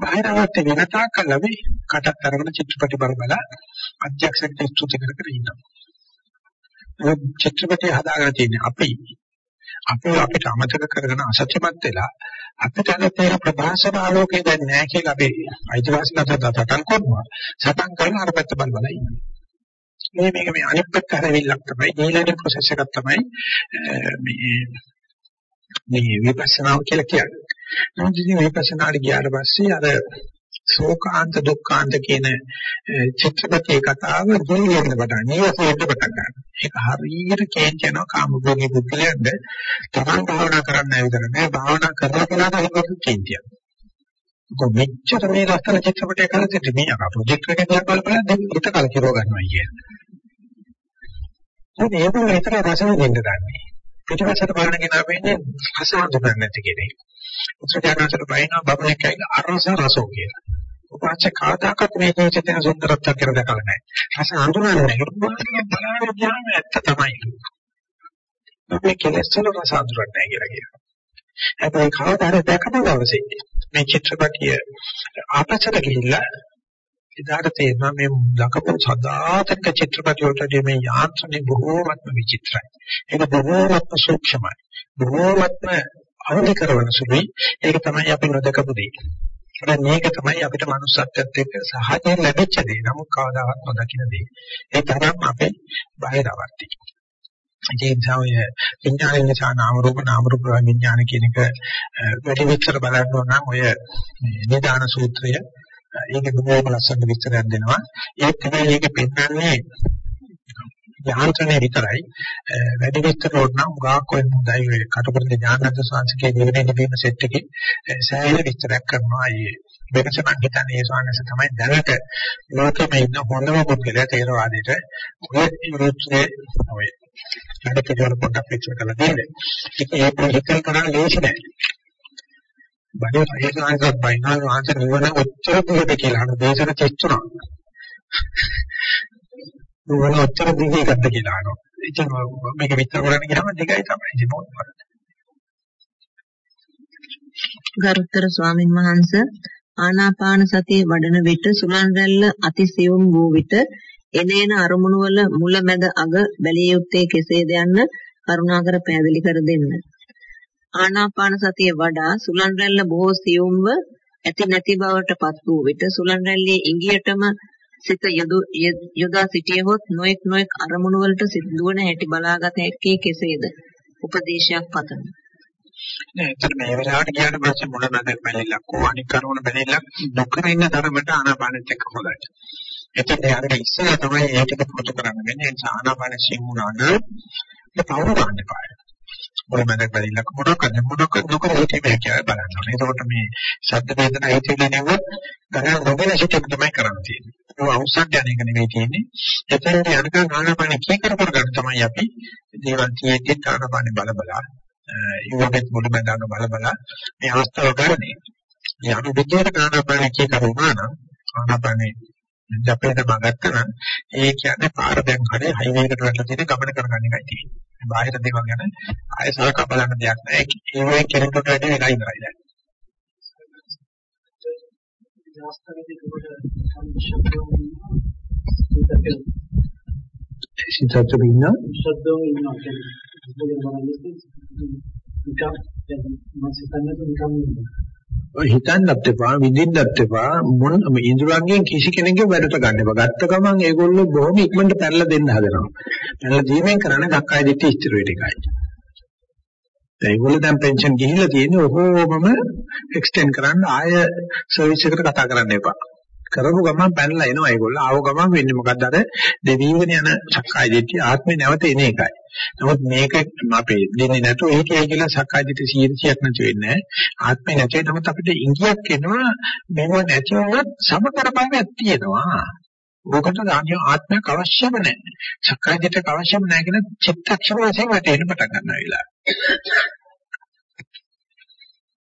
බාහිරවත් වෙන තාක් කල් අපි කටත් අරගෙන චිත්‍රපටි බල බල අධ්‍යක්ෂකට ස්තුති කර කර ඉන්නවා. ඒ චිත්‍රපටි හදාගෙන තියෙන්නේ අපි අපේ අපිට අමතක කරගෙන අසත්‍යමත් වෙලා අපිට අද තේර ප්‍රභාසන ආලෝකය දැන් නැහැ කියලා අපි අයිතිවාසිකම් සටන් කරනවා. සටන් කරන අර පැත්ත බල බල ඉන්නවා. මේ මේක මේ අනිත් පැත්ත හැරෙවිලක් තමයි ඊළඟ ප්‍රොසෙස් එකක් තමයි මේ මේ විපස්සනාව කියලා කියන්නේ. නමුත් ඉතින් විපස්සනාට ගියාට පස්සේ අර ශෝකාන්ත දුක්ඛාන්ත කියන චිත්‍රපටයේ කතාව ගිලින්න පටන් නියසෙන්න පටන් ගන්නවා. ඒක හරියට කේන්ති යනවා කාමභෝගී පුද්ගලයන්ට තමන් භාවනා කරන්න ඇවිදලා නෑ භාවනා කරලා කියලා තමයි කේන්තිය. කො මෙච්චර මේ ලස්සන චිත්‍රපටය කරද්දී මේ අර ප්‍රොජෙක්ට් එකේ දිහා බලපලා දැන් හිත කලකිරව ගන්නවා කියන්නේ. ඒක ඒක විතර රස වෙන්න ගන්නේ. පිටිපස්සට බලන කෙනා වෙන්නේ රස හඳුනන්නේ නැති කෙනෙක්. උත්තරඥානතර බයිනවා බබලෙක් ඇවිල්ලා අරස රසෝ කියලා. උපාච කාදාකත් මේ ජීවිතේ සුන්දරත්වයක් කියලා දැකලා නැහැ. රස හඳුනන්නේ නැහැ. බලන්න ගියාම ඇත්ත තමයි. අපි කෙලෙස් වල රස හඳුනන්නේ නැහැ කියලා කියනවා. හැබැයි කවදාද දැකපු දවසේ මේ චිත්‍රපටිය ආපස්සට ගිහිල්ලා එදාට තේරෙනවා මේ දකපු සදාතක චිත්‍රපටි වලට මේ යාන්ත්‍රණය බොහෝමත්ම විචිත්‍රයි. ඒක බොහෝමත්ම සූක්ෂමයි. බොහෝමත්ම අවදි කරන සුළුයි. ඒක තමයි අපි නොදකපු දේ. ඒත් මේක තමයි අපිට manussත්වයට එක්ක සහජයෙන් ලැබෙච්ච දේ. නමුත් කවදාවත් නොදකින දේ. ඒ තරම් අපේ බාහිරවර්ති. ඒ නිසා ඔය විඥාන නිසා නාම රූප නාම රූප විඥාන කියන එක වැඩි විස්තර බලන්න ඕන නම් ඔය නිදාන සූත්‍රය ඒකේ බොහෝම ලස්සන විස්තරයක් දෙනවා. ඒත් තමයි මේක පෙන්වන්නේ යාන්ත්‍රණය විතරයි වැඩි විස්තර ඕන නම් උගාක් වෙන හොඳයි ඔය කටුපරේ ඥානන්ත සංස්කෘතියේ නිවෙන නිවීම සෙට් එකේ සෑහෙන විස්තරයක් කරනවා ඒ වෙනස මම හිතන්නේ ඒ ස්වාමීන් තමයි දැනට ලෝකෙම ඉන්න හොඳම පුද්ගලයා තේරවාදයට ඔය ඉරුත්සේ ඔය වැඩ පිළිවෙල පොඩ්ඩක් විස්තර කරලා දෙන්න. ඒක ඒ ප්‍රොජෙක්ට් කරන ලේසි නෑ. බඩේ රහසාංශයක් බයිනා වහන්සේ නිවන ඔච්චර දුරද කියලා අහන දේශන චෙච්චුණා. නුවණ ඔච්චර දිගේ ගත්ත කියලා අහනවා. ඉතින් මේක විස්තර කරන්න ගියාම දෙකයි තමයි ඉතින් මොකද කරන්නේ. ගරුතර ස්වාමින් වහන්සේ ආනාපාන සතිය වඩන විට සුලන් රැල්ල අතිසියුම් වූ විට එනේන අරමුණු වල මුල මැද අග බැලිය යුත්තේ කෙසේද යන්න කරුණාකර පැහැදිලි කර දෙන්න. ආනාපාන සතිය වඩා සුලන් රැල්ල බොහෝ සියුම්ව ඇති නැති බවට පත් වූ විට සුලන් රැල්ලේ ඉංගියටම සිත යොදා සිටියහොත් නොඑක් නොඑක් අරමුණු වලට සිදුවන හැටි බලාගත හැක්කේ කෙසේද? උපදේශයක් පතමි. නෑ එතන මේ වෙලාවට ගියාට පස්සේ මොන නැදක් බැලෙල්ලක් කො අනික් කරුණ බැලෙල්ලක් නොකර ඉන්න තරමට ආනාපානෙත් එක්ක හොදයි. එතන යාගෙන ඉස්සෙල්ලා තමයි ඒකට පුරුදු කරන්න වෙන්නේ. ඒ ආනාපාන සිංහුණාද ඒ පවර ගන්න පාය. මොන නැදක් බැලෙල්ලක් මොනකද මොනක නොකර හිතේ කියලා බලන්න ඕනේ. එතකොට මේ ශබ්ද වේදනා හිතෙන්නේ නෙවෙයි ගණන් නොගෙන සිටක තමයි කරන්න තියෙන්නේ. ඒක අවශ්‍යයක් යන එක නෙවෙයි තියෙන්නේ. එතනට යනකම් ආනාපාන කීකර කරගන්න තමයි අපි දේවල් තියෙද්දි ආනාපාන බල බලා ඉවගෙත් මුළු බඳාන බල බල මේ අවස්ථාව ගන්නනේ. මේ අපි විද්‍යාවට ආනාපාන කීකර වුණා නම් ආනාපානේ ජපේට මගත්තා නම් ඒ කියන්නේ පාර දැන් හරිය හයිවේ එකට වැටලා තියෙන ගමන කරගන්න එකයි තියෙන්නේ. බාහිර දේවල් ගැන ආයෙ සලකා බලන්න දෙයක් නැහැ. ඒ වගේ කෙනෙකුට වැඩි වෙලා ඉවරයි දැන්. සිතත් ඉන්න ශබ්දෝ ඉන්නවා කියන්නේ නිකම් මම සිතන්නේ නිකම් හිතන්නත් එපා විඳින්නත් එපා මොන ඉන්ද්‍රයන්ගෙන් කිසි කෙනෙක්ගේ වැඩට ගන්න එපා. ගත්ත ගමන් ඒගොල්ලෝ බොහොම ඉක්මනට පැනලා දෙන්න හදනවා. පැනලා දීමෙන් කරන්නේ දක්කයි දෙටි ඉස්තර වෙට එකයි. ඒගොල්ලෝ දැන් පෙන්ෂන් ගිහිල්ලා තියෙන්නේ ඔහොමම එක්ස්ටෙන්ඩ් කරන්න ආය සර්විස් එකට කතා කරන්න එපා. කරපු ගමන් පැනලා එනවා ඒගොල්ලෝ. ආව ගමන් වෙන්නේ මොකද්ද අර දෙවීගෙන යන සක්කාය දිට්ඨිය ආත්මේ නැවත එන එකයි. නමුත් මේක අපේ දෙන්නේ නැතුව ඒකයි කියලා සක්කාය දිට්ඨිය 100ක් නැති වෙන්නේ ආත්මේ නැති නමුත් අපිට ඉංගියක් එනවා මේව නැති වුණත් සමතරභාවයක් තියෙනවා. මොකටද අනිය ආත්මයක් අවශ්‍යම නැහැ. සක්කාය දිට්ඨියක් අවශ්‍යම නැහැ කියන චිත්තක්ෂණ වශයෙන් වැටෙන්න පටන් ගන්නවා වෙලා.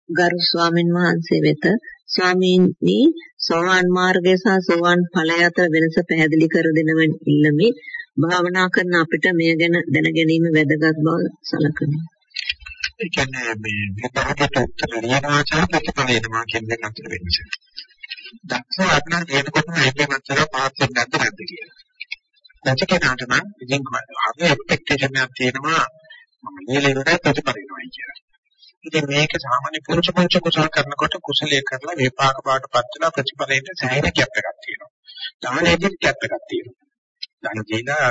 ගරු ස්වාමින් වහන්සේ වෙත ස්වාමීනි සෝවාන් මාර්ගය සහ සෝවාන් ඵලය අතර වෙනස පැහැදිලි කර දෙනවෙන් ඉල්ලමි. භාවනා කරන අපිට මෙය ගැන දැන ගැනීම වැදගත් බව සලකමි. ඒ කියන්නේ මේ විපාකයට උත්තර ලියනවා සහ ප්‍රතිඵල එනවා කියන දෙක අතර වෙනස. දක්ෂ අඥාන හේතුකොට මේකේ මතර පාස් වෙන්නේ නැද්ද නැද්ද කියලා. නැති කෙනාට නම් ඉතින් අර එක්ස්පෙක්ටේෂන් එකක් තියෙනවා මම ලියලා ප්‍රතිඵල එනවා කියලා. ඉතින් මේක සාමාන්‍ය පුරුෂ පුරුෂ කුසල කරනකොට කුසලයේ කරලා විපාක පාඩපත් වෙන ප්‍රතිඵලයෙන් සෑහෙන කැප් එකක් තියෙනවා. දානයේදී කැප් එකක් තියෙනවා. දාන දීලා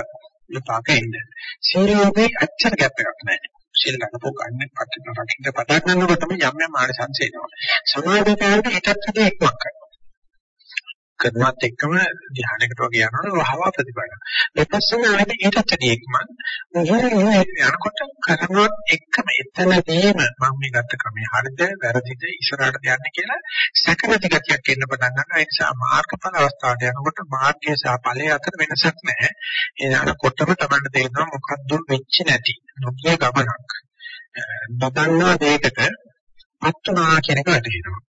විපාක එන්නේ. සීලයේ අච්චර කැප් එකක් නැහැ. සීල ගන්නපෝ ගන්න පටන් රකින්න පටන් ගන්නකොටම යම් යම් ආනිසංස එනවා. සමාධිය කාර්යයට එකත් එක එක්වක් කරනවා. කරනවත් එක්කම ධ්‍යානයකට වගේ යනවනේ වහවා ප්‍රතිපල. විපස්සනාවේදී ඊටත් වැඩි එක්මන් යනකොට කරනවත් එක්කම එතනදීම මම මේ ගත්ත ක්‍රමය හරිද වැරදිද ඉස්සරහට යන්නේ කියලා සැකනති ගතියක් එන්න පටන් ගන්නවා. ඒ නිසා මාර්ගඵල අවස්ථාවට යනකොට මාර්ගය සහ ඵලය අතර වෙනසක් නැහැ. ඒ යනකොටම තමයි තේරෙනවා මොකද්ද වෙච්ච නැති නොකිය ගමනක්. නොදන්නා දෙයකට අත්නා කියන එක වැටහෙනවා.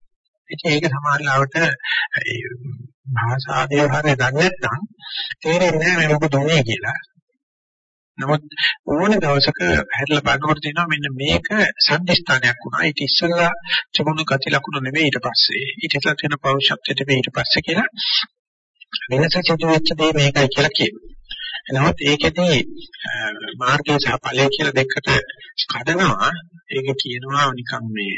ඉතින් ඒක සමහරවිට ඒ භාෂා ව්‍යවහාරය දන්නේ නැත්නම් තේරෙන්නේ නැහැ මේ මොකද උනේ කියලා. නමුත් ඕන දවසක හැදලා බලනකොට තියෙනවා මෙන්න මේක සම්දිස්ථානයක් වුණා. ඊට ඉස්සෙල්ලා තිබුණු ගති ලකුණු නෙවෙයි ඊට පස්සේ. ඊට ඉස්සෙල්ලා තියෙන පෞරුෂත්වයට නෙවෙයි ඊට පස්සේ කියලා වෙනස සිදු වෙච්ච දේ මේකයි කියලා කියනවා. නමුත් ඒකෙදී මාර්ගය සහ ඵලය කියලා දෙකට කඩනවා. ඒක කියනවා නිකන් මේ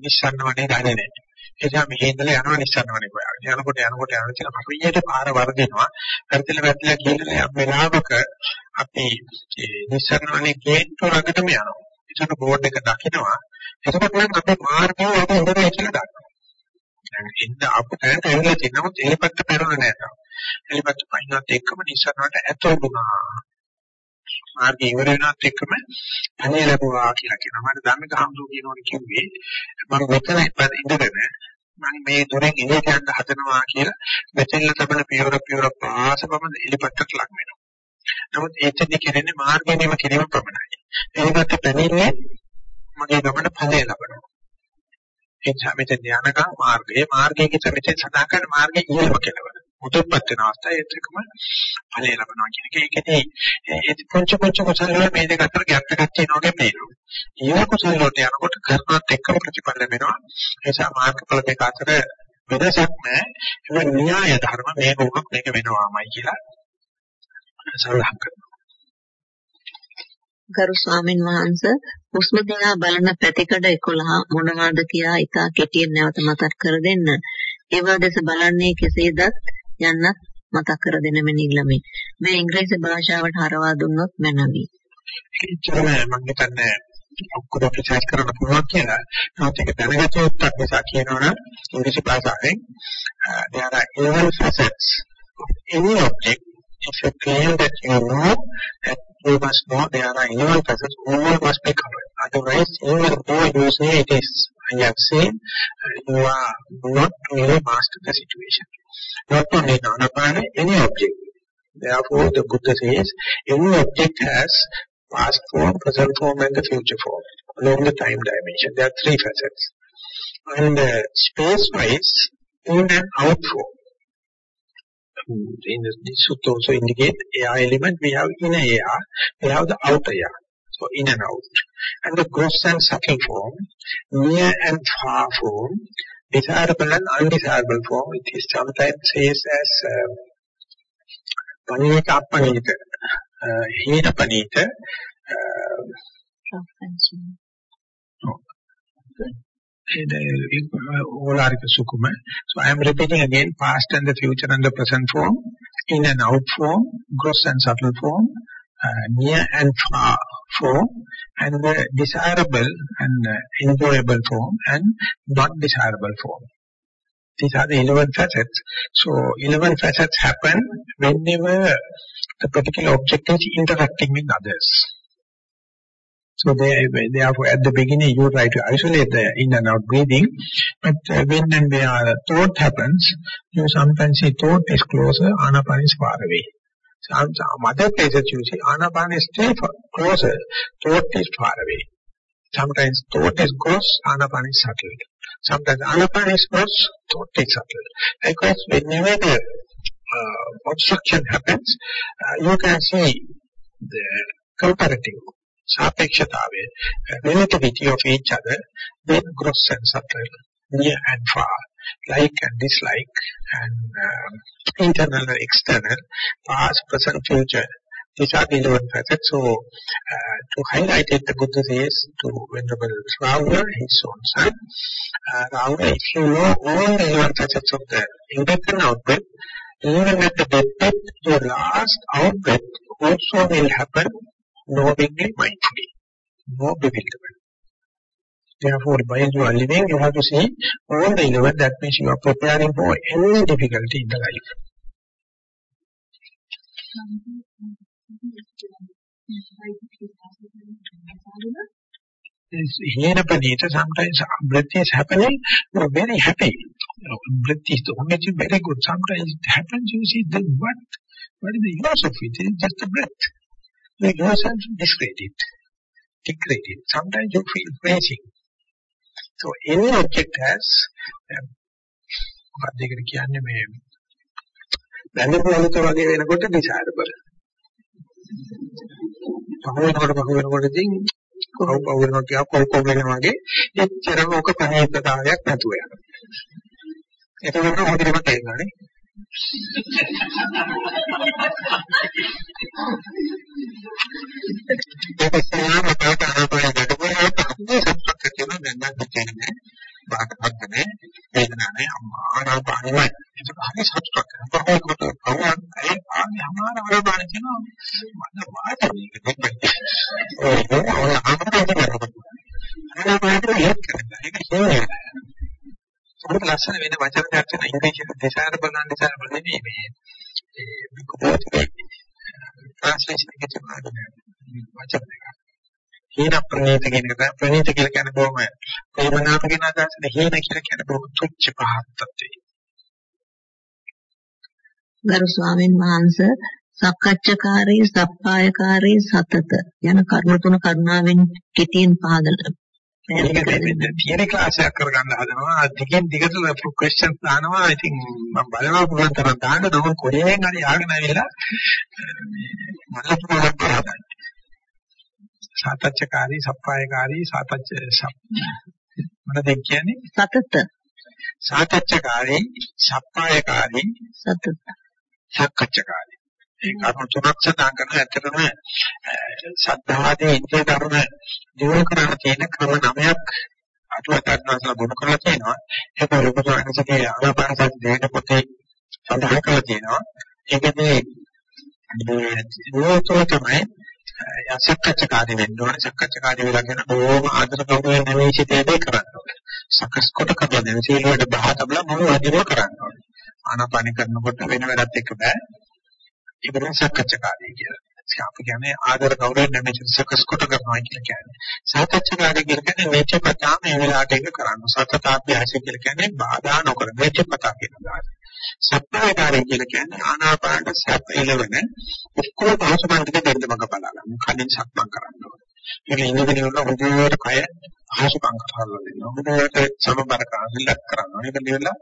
නිස්සන්න වනේ ගන්නේ නැහැ. එනිසා මෙහි ඉඳලා යනවා නිස්සන්න වනේ කොහාද. යනකොට යනකොට යන තියෙන හරියට පාර වර්ධිනවා. පැතිල පැතිල කියලා යම් වෙලාවක අපි මේ නිස්සන්න වනේ ගේට්ටු ළඟටම යනවා. ඒකට බෝඩ් එක දකිනවා. එතකොට නම් අපේ මාර්ගය අපේ හොඳයි කියලා දන්නවා. දැන් ඉන්න අපට ඇවිල්ලා තියෙනමුත් ඒ පැත්ත පෙරුණ නැහැ. එලිපත් පයින්නත් එක්කම නිසරණට ඇතුළුනා. මාර්ගය ඉවර වෙනත් එක්කම අනේ ලැබුවා කියලා කියනවා. මට ධම්මික හම්සෝ කියනෝනේ කිව්වේ මම මෙතන ඉඳගෙන මම මේ දොරෙන් එළියට යන්න හදනවා කියලා මෙතෙන්ල තමයි පියවර පියවර පාසපම එලිපත්තට ලක් වෙනවා. නමුත් ඒකෙදි කෙරෙන්නේ මාර්ගය නිම කිරීම පමණයි. එලිපත්ත පැමිණෙන්නේ මගේ ගමන ඵලය ලබනවා. ඒ නිසා මෙතන යනකම් මාර්ගයේ මාර්ගයේ මෙතන සඳහන් කරන මාර්ගයේ ඉහළම කෙලවර. උතුම්පත් වෙන අවස්ථාවේ ඒකම ඵලය ලබනවා කියන එක. ඒකදී ඒ පොච්ච පොච්ච කුසල වල මේ දෙක අතර ගැප් එකක් තියෙනවා වගේ පේනවා. ඊළ කුසල වලට යනකොට කරනවත් එක්කම ප්‍රතිඵල ලැබෙනවා. ඒ නිසා මාර්ගඵල දෙක අතර වෙනසක් නැහැ. ඒක න්‍යාය ධර්ම මේක උනොත් මේක වෙනවාමයි කියලා සඳහන් කරනවා. ගරු ස්වාමින් වහන්සේ හුස්ම දිහා බලන පැතිකඩ 11 මොනවාද කියා ඉතා කෙටියෙන් නැවත මතක් කර දෙන්න. ඒවා දැස බලන්නේ කෙසේදත් යන්නත් මතක් කර දෙන මෙනිල්ලමි. මේ ඉංග්‍රීසි භාෂාවට හරවා දුන්නොත් මැනවි. ඒකම මම හිතන්නේ ඔක්කොම ප්‍රචාර කරන්න පුළුවන් කියලා. නමුත් ඒක දැනගත යුත්තක් නිසා කියනවනම් ඉංග්‍රීසි භාෂාවෙන් there are 11 facets of any object if you claim that you know that you must know there are 11 facets all must be covered. Otherwise, even though you say it is I have seen, uh, you are not really master the situation. Not only Nanapana, any object. Therefore, the Buddha says, any object has past form, present form and the future form along the time dimension. There are three facets. And uh, space-wise, in and out form. In this should also indicate air element. We have inner air, we have the outer air. So in and out. And the gross and subtle form, near and far form, desirable and undesirable form, it is sometimes says as uh, um, panita appanita, uh, hina panita. Uh, no. Olaric Sukuma. So I am repeating again past and the future and the present form, in and out form, gross and subtle form, uh, near and far form, and the desirable and enjoyable form, and not desirable form. These are the 11 facets. So 11 facets happen whenever the particular object is interacting with others. So they, therefore, at the beginning, you try to isolate the in and out breathing, but uh, when and where thought happens, you sometimes see thought is closer, anapan is far away. Mother Teresa uses Anapana is still closer, thought is far away. Sometimes thought is gross, Anapana is subtle. Sometimes Anapana is gross, thought is subtle. Because whenever the uh, obstruction happens, uh, you can see the comparative sapekshatawe, uh, relativity of each other, both gross and subtle, near and far like and dislike and um, internal and external past present future these are the 11 facets so uh, to highlight it the buddha says to venerable Ravana his own son uh, Ravana if you know all the 11 facets of the in-breath and out-breath even at the deathbed your last out-breath also will happen knowingly, mindfully. No bewilderment. Therefore, while you are living, you have to see all the 11. That means you are preparing for any difficulty in the life. Here, Panita, sometimes breath is happening, you are very happy. You know, Breath is the only thing very good. Sometimes it happens, you see, then what? What is the use of it? It is just a breath. You yourself discredit, degrade it. Sometimes you feel praising. So any object has um, මොකක්ද ඒකට කියන්නේ මේ දැනගන්න අලුත වගේ වෙනකොට desirable. පහ වෙනකොට පහ වෙනකොට ඉතින් කොහොම පහ වෙනවා කියව කොල් කොල් වෙනවා වගේ එච්චරම ඔක පහේකතාවයක් නැතුව යනවා. එතකොට හොඳටම තේරෙනවානේ. ඒක ඉස්සෙල්ලාම අපට අනාපානය ගැටුණාට අපි සත්‍යක කියන දැන් නම් කියන්නේ බාටපත් නැහැ වේදනාවක් නැහැ ආනාපානමයි ඒක හරි සත්‍යක අපහොකට පවන් ඒ ආන්නේ අමාර ආනාපාන කියනවා. මම වාචනික දෙයක් ඒක ඔය ආනාපානට ඒක කරලා ඒක හොයලා ඒක ලස්සන වෙන වචන දෙයක් තියෙන ඉංග්‍රීසි දේශාර බලන්න දේශාර බලන්නේ මේ. ඒ කොහොමද ට්‍රාන්ස්ලේෂන් එකේ තියෙන වචන දෙක. හීන ප්‍රණීත කියන එක. ප්‍රණීත කියලා කියන්නේ බොහොම ප්‍රේමනාප කියන අදහසනේ හීන කියලා කියන්නේ බොහොම තුච්ච පහත් තත්ත්වය. ගරු ස්වාමීන් වහන්සේ සක්කච්ඡකාරී සප්පායකාරී සතත යන කරුණු තුන කරුණාවෙන් කෙටියෙන් පහදලා තියරි ක්ලාස් එකක් කරගන්න හදනවා. දිගින් දිගට ක්වෙස්චන්ස් දානවා. ඉතින් මම බලනවා පුළුවන් තරම් දාන්න. නම් කොහෙන් හරි ආගෙන ඇවිල්ලා මම පුළුවන් කරගන්න සාතච්ඡකාරී සප්පායකාරී සාතච්ඡ මම දැන් කියන්නේ? සතත සාතච්ඡකාරී සප්පායකාරී සතත සක්කච්ඡකාරී ඒ කර්ම තුනක් සඳහන් කරන ඇත්තටම සද්ධාදී ඉන්ද්‍රිය ධර්ම දිනු කරන තියෙන ක්‍රම නවයක් අටුවටත්නසලා ගොනු කරලා තියෙනවා. ඒක රූපසාරණසකේ ආනාපාන සති දෙක පොතේ සඳහන් කරලා තියෙනවා. ඒකදී මේ තමයි සක්කච්ඡකාරී වෙන්න ඕනේ සක්කච්ඡකාරී වෙලා කියන බොහොම ආදර ගෞරවයෙන් නෙවෙයි සිටේ කරන්න ඕනේ සකස් කොට කරලා දෙන සීලවලට බහ තබලා මොන වදිනවා කරන්න ඕනේ ආනාපාන කරනකොට වෙන වැඩත් එක්ක බෑ ඒකට සක්කච්ඡකාරී කියලා. අපි කියන්නේ ආදර ගෞරවයෙන් නැමෙච්ච සකස් කොට කරනවා කියලා කියන්නේ. සාකච්ඡාකාරී කියන්නේ මේක පතා මේ වෙලාවට එක කරන්න. සතතාභ්‍යාසය කියලා කියන්නේ බාධා නොකර මේක පතා කියන දාන. සත්‍යකාරී කියලා කියන්නේ ආනාපානට සත් එළවෙන ඔක්කොම පහසුකම් ටික දෙන්න මඟ බලා ගන්න. කලින් සක්මන් කරන්න ඕනේ. ඒක ඉන්නගෙන ඉන්න හොඳට කය පහසුකම් කරලා දෙන්න. හොඳට සමබර කරලා කරන්න. ඒක දෙවිලා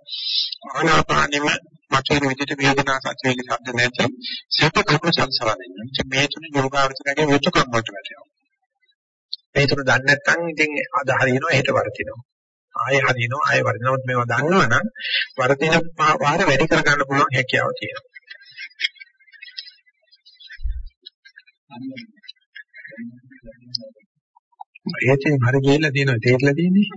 ආනාපානෙම මතුවෙන විදිහට වේදනා සත්‍යයේ ශබ්ද නැති සැප කප සංසාර දෙන්න. මේ තුන යෝගාවචරයේ යුතුයකම් වලට වැටෙනවා. මේ තුන දන්නේ නැත්නම් ඉතින් අද හරියනවා හෙට වරදිනවා. ආයෙ හරියනවා ආයෙ වරදිනවා. නමුත් මේවා දන්නවනම් වරදින වාර වැඩි කර ගන්න පුළුවන් හැකියාව තියෙනවා. ඒකෙන් හරි ගිහිල්ලා තියෙනවා තේරලා තියෙන්නේ.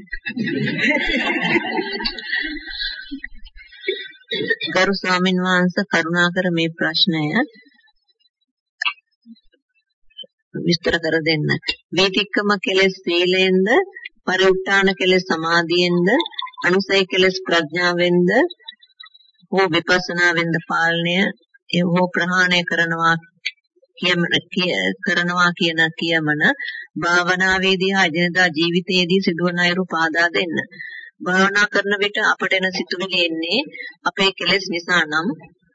ගරු ස්වාමීන් වහන්සේ කරුණාකර මේ ප්‍රශ්නය විස්තර කර දෙන්න. වේතික්කම කෙලෙස් සීලෙන්ද, පරිඋත්තාන කෙලෙස් සමාධියෙන්ද, අනුසය කෙලෙස් ප්‍රඥාවෙන්ද, හෝ විපස්සනාවෙන්ද පාලනය හෝ ප්‍රහාණය කරනවා කරනවා කියන කියමන භාවනාවේදී හා එදිනදා ජීවිතයේදී සිදුවන අයුරු පාදා දෙන්න. භාවනා කරන විට අපට එන සිතුවිලි එන්නේ අපේ කෙලෙස් නිසා නම්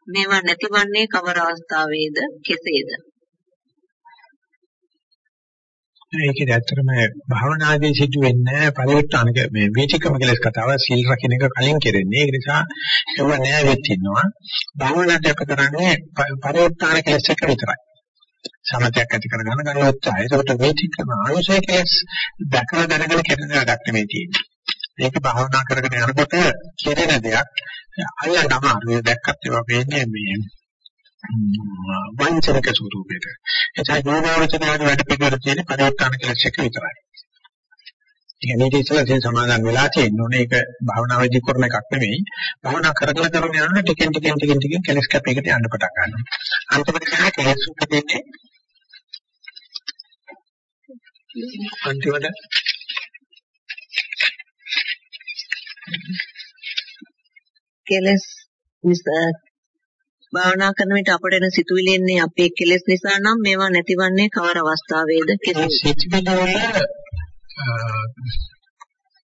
මේවා නැතිවන්නේ කවර අවස්ථාවේද කෙසේද? ඒකේ ඇත්තටම භාවනාදී සිදුවෙන්නේ පරිවර්තන මේ වීතිකම කෙලස් කතාව සීල් රකින්න එක කලින් කෙරෙන්නේ. ඒ නිසා ඒව නෑ වෙත් ඉන්නවා. භාවනාවට අප කරන්නේ පරිවර්තන කෙලස් එක විතරයි. සමතයක් ඇති කරගන්න ගන්න උත්සාහය. ඒකට වීතිකම ආයෝෂය කෙලස් දැකලා දැනගෙන කෙරෙන වැඩක් නෙමෙයි තියෙන්නේ. ඒක භාවනා කරගෙන යනකොට කෙරෙන දෙයක් අල්ලන්න අමාරුයි. දැක්කත් ඒවා වෙන්නේ මේ වංචනික ස්වරූපයක. එතයි යෝගාවචනයේ වැඩ පිළිවෙල තියෙන පරිවර්තන කෙලස් එක විතරයි. ඉතින් මේක ඉස්සලා දැන් සමාදන් වෙලා තියෙන්න ඕනේ. ඒක භාවනාවේදී කරන එකක් නෙවෙයි. භාවනා කරගෙන කරගෙන යනකොට ටිකෙන් ටිකෙන් ටිකෙන් ටිකෙන් කෙලස් කැපයකට යන්න පටන් ගන්නවා. අන්තිමට තමයි කෙලස් උපදින්නේ. අන්තිමට කෙලස් නිසා භාවනා කරන විට අපට එන සිතුවිලි එන්නේ අපේ කෙලස් නිසා නම් මේවා නැතිවන්නේ කවර අවස්ථාවේද කෙසේ සිතිවිලි වල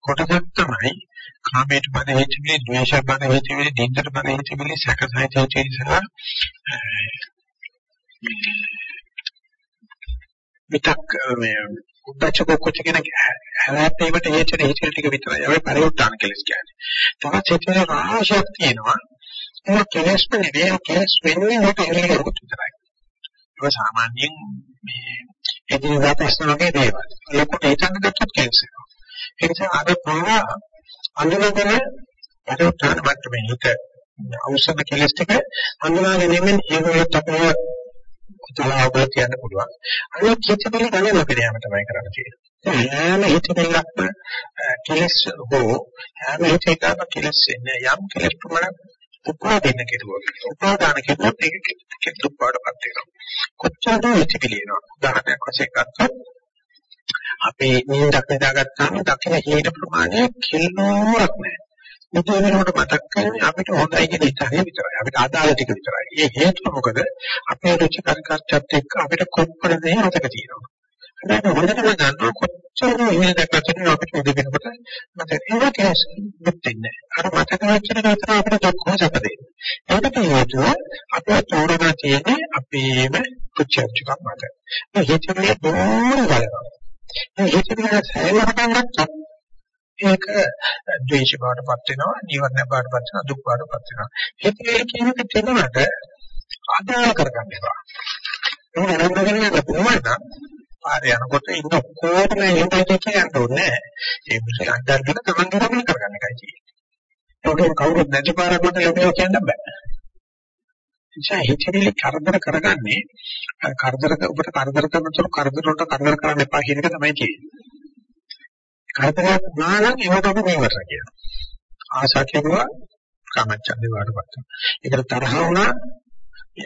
කොටසක් තමයි කාමයට බඳ හිතවිලි, ද්වේෂයට බඳ හිතවිලි, දින්දට බඳ හිතවිලි, සැකසහිත හිතවිලි සහ විතක් මේ උද්දච්ච කුච්ච කියන හැලැප්පීමට හේතු වෙන හිතවිලි ටික විතරයි. අපි පරිවර්තන කෙලස් කියන්නේ. තවත් හිතවිලි රාශියක් තියෙනවා. ඒ කෙලස් නෙවෙයි කෙලස් වෙන්නේ මොකද කියලා විතරයි. ඒක සාමාන්‍යයෙන් මේ එදිනෙදා ප්‍රශ්න වගේ දේවල්. ලොකුට හිතන්න ගත්තොත් කෙලස් වෙනවා. ඒ නිසා අද පවා අඳුනගෙන පරිවර්තන මට්ටමේ හිත අවශ්‍යම කෙලස් ටික හඳුනා ගැනීමෙන් ඒගොල්ලොත් අපේ තලාවකට කියන්න පුළුවන්. අනිත් හිතපල ගණන අපිට යම තමයි කරන්න තියෙන්නේ. හැම හිතපලක්ම කෙලස් හෝ හැම හිතකම කෙලස් ඉන්නේ යම් කෙලස් ප්‍රමාණයක් උපාදින කෙරුවොත් උපාදාන කෙරුවොත් ඒක කෙලස් පාඩපත් වෙනවා. කොච්චරද හිතපලිනවා. උදාහරණයක් වශයෙන් ගත්තොත් අපේ නිින්දක් නිදාගත්තාම දකින හේන ප්‍රමාණය කිලෝරක් නැහැ. මෙතන වෙනකොට මතක් කරන්නේ අපිට හොඳයි කියන හිතන්නේ විතරයි. අපිට අදාළ ටික විතරයි. ඒ හේතුව මොකද? අපේ රුචි පරිකර්ෂත් එක්ක අපිට කොප්පන දේ මතක තියෙනවා. හැබැයි හොඳටම දන්නවා කොච්චර ඉන්නේ දැක්කත් අපිට උදේ වෙනකොට මතක ඒක කෙස් දෙන්නේ. අර මතක වෙච්ච එක අපිට දක්වා සැපදේ. ඒකට හේතුව අපේ තෝරන තියෙන්නේ අපේම රුචිචුකක් මත. මේ හිතන්නේ බොහොම බලනවා. මේ හිතන්නේ සෑහෙන පටන් ගත්තා ඒක ද්වේෂ බවටපත් වෙනවා, නිවර්ණ බවටපත් වෙනවා, දුක් බවටපත් වෙනවා. හිතේ කියන එක තේරුමට ආදාය කරගන්න එපා. ඒක නරඹගෙන යන්න පුළුවන් නම් පාරේ යනකොට ඉන්න ඔක්කොටම හිතේ කියන්න ඕනේ. ඒ මිනිස්සු අnder ගන්න තමන් ගමන කරගන්න එකයි තියෙන්නේ. ඒකට කවුරුත් නැති පාරක් මත ලැබෙනවා කියන්න බෑ. නිසා හිතේ කරදර කරගන්නේ කරදර ඔබට කරදර කරනකොට කරදර වලට කරදර කරන්න එපා කියන එක තමයි කියන්නේ. කරදරයක් වුණා නම් ඒවට අපි මේවට කියනවා. ආශා කෙරුවා කාමච්ඡන්දේ වඩපත් වෙනවා. ඒකට තරහ වුණා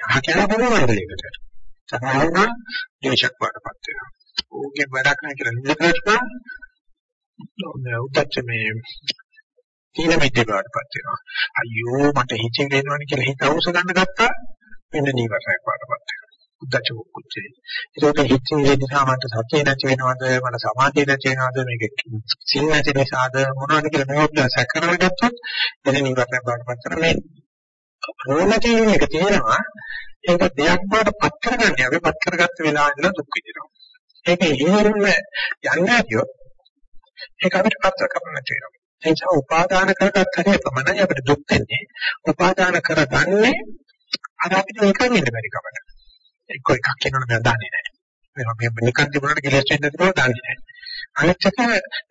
අහකලා බලන වලකට. තරහ වුණා ද්වේෂක් වඩපත් වෙනවා. ඕකේ වැඩක් නැහැ කියලා නිදකටම උද්දච්ච මේ තීන මිත්‍ය වඩපත් වෙනවා. අයියෝ මට හිතේ වෙනවනේ කියලා හිත අවශ්‍ය ගන්න ගත්තා වෙන නීවරණයක් වඩපත් වෙනවා. උද්දච්ච කුච්චේ. ඒකට හිතින් ඒ නිසා මට සතිය නැති වෙනවද මට සමාධිය නැති වෙනවද මේක සිල් නැති නිසාද මොනවද කියලා මේවත් සැකරව ගත්තොත් එන නිවර්තන බාටපත් කරන මේ ප්‍රෝණති එක තියෙනවා ඒක දෙයක් බවට පත් කරගන්නේ අපි පත් කරගත්ත වෙලාව ඉඳලා දුක් විඳිනවා. ඒක ඉහිරුම යන්නේ කියොත් ඒක අපිට පත් කරන්න තියෙනවා. ඒ නිසා උපාදාන කරගත්ත හැටි පමණයි අපිට දුක් වෙන්නේ. උපාදාන කරගන්නේ අර අපිට එකම ඉන්න බැරි කමකට. එක්ක එකක් කියනවනේ මම දන්නේ නැහැ. මේවා මේ නිකන් තිබුණාට කෙලෙස් වෙන්න තිබුණා දන්නේ නැහැ. අනිත් එක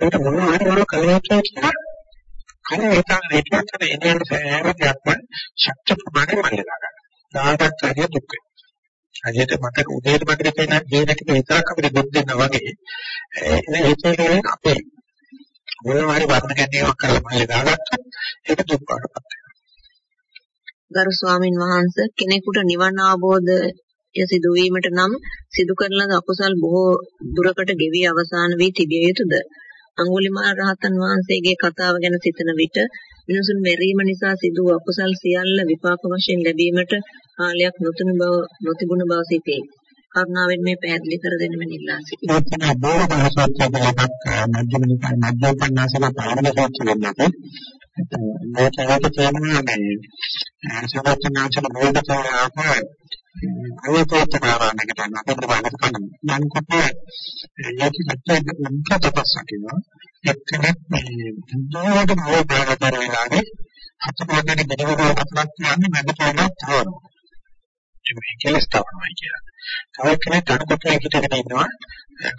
ඒකට මොනවා හරි මොනවා කලියක් කියලා කන හිතන හිතකට එනේන සෑම දෙයක්ම ශක්ති ප්‍රමාණය මල්ලලා ගන්න. දායකත් හරිය දුක් වෙනවා. අජේත මට උදේට මට කියන දේ නැතිව විතරක් අපිට දුක් දෙනවා වගේ. එනේ හිතේ අපේ මොනවා හරි වර්ණ ගැනීමක් කරලා මල්ලේ දාගත්තොත් ඒක දුක් වඩපත් වෙනවා. ගරු ස්වාමින් වහන්සේ කෙනෙකුට නිවන අවබෝධය සිදුවීමට නම් සිදු කරන ලද අකුසල් බොහෝ දුරකට ගෙවි අවසන් වී තිබිය යුතුද? අඟුලිමාල රහතන් වහන්සේගේ කතාව ගැන සිතන විට මිනිසුන් මෙරීම නිසා සිදු වූ අකුසල් සියල්ල විපාක වශයෙන් ලැබීමට කාලයක් නොතුණු බව නොතිබුණ බව සිතේ. කරුණාවෙන් මේ පැහැදිලි කර දෙන්න මම ඉල්ලා සිටිනවා. ඒක බොහෝ භාෂාවක් කියලාක් මධ්‍යම නිකාය මධ්‍යෝපන්නාසක පාරණ සූත්‍රයකට මේකකට කියනවා මේ සවචනාචල බෝධකවරයාට අවතෝත්තරාරණයකට යන අපේ ප්‍රබන්ධ කරන මනකොට යටි පැත්තේ උන්ට තපස්සා කියනවා එක්කෙනෙක් මේ දුරට මොහොත බාරතර වෙලානේ හතපොඩේ දෙවිවරු හතරක් කියන්නේ මැද පාරක් තවනවා මේ කෙලස් තවනවා කියන්නේ තව කෙනෙක් තනකොට හිතගෙන ඉන්නවා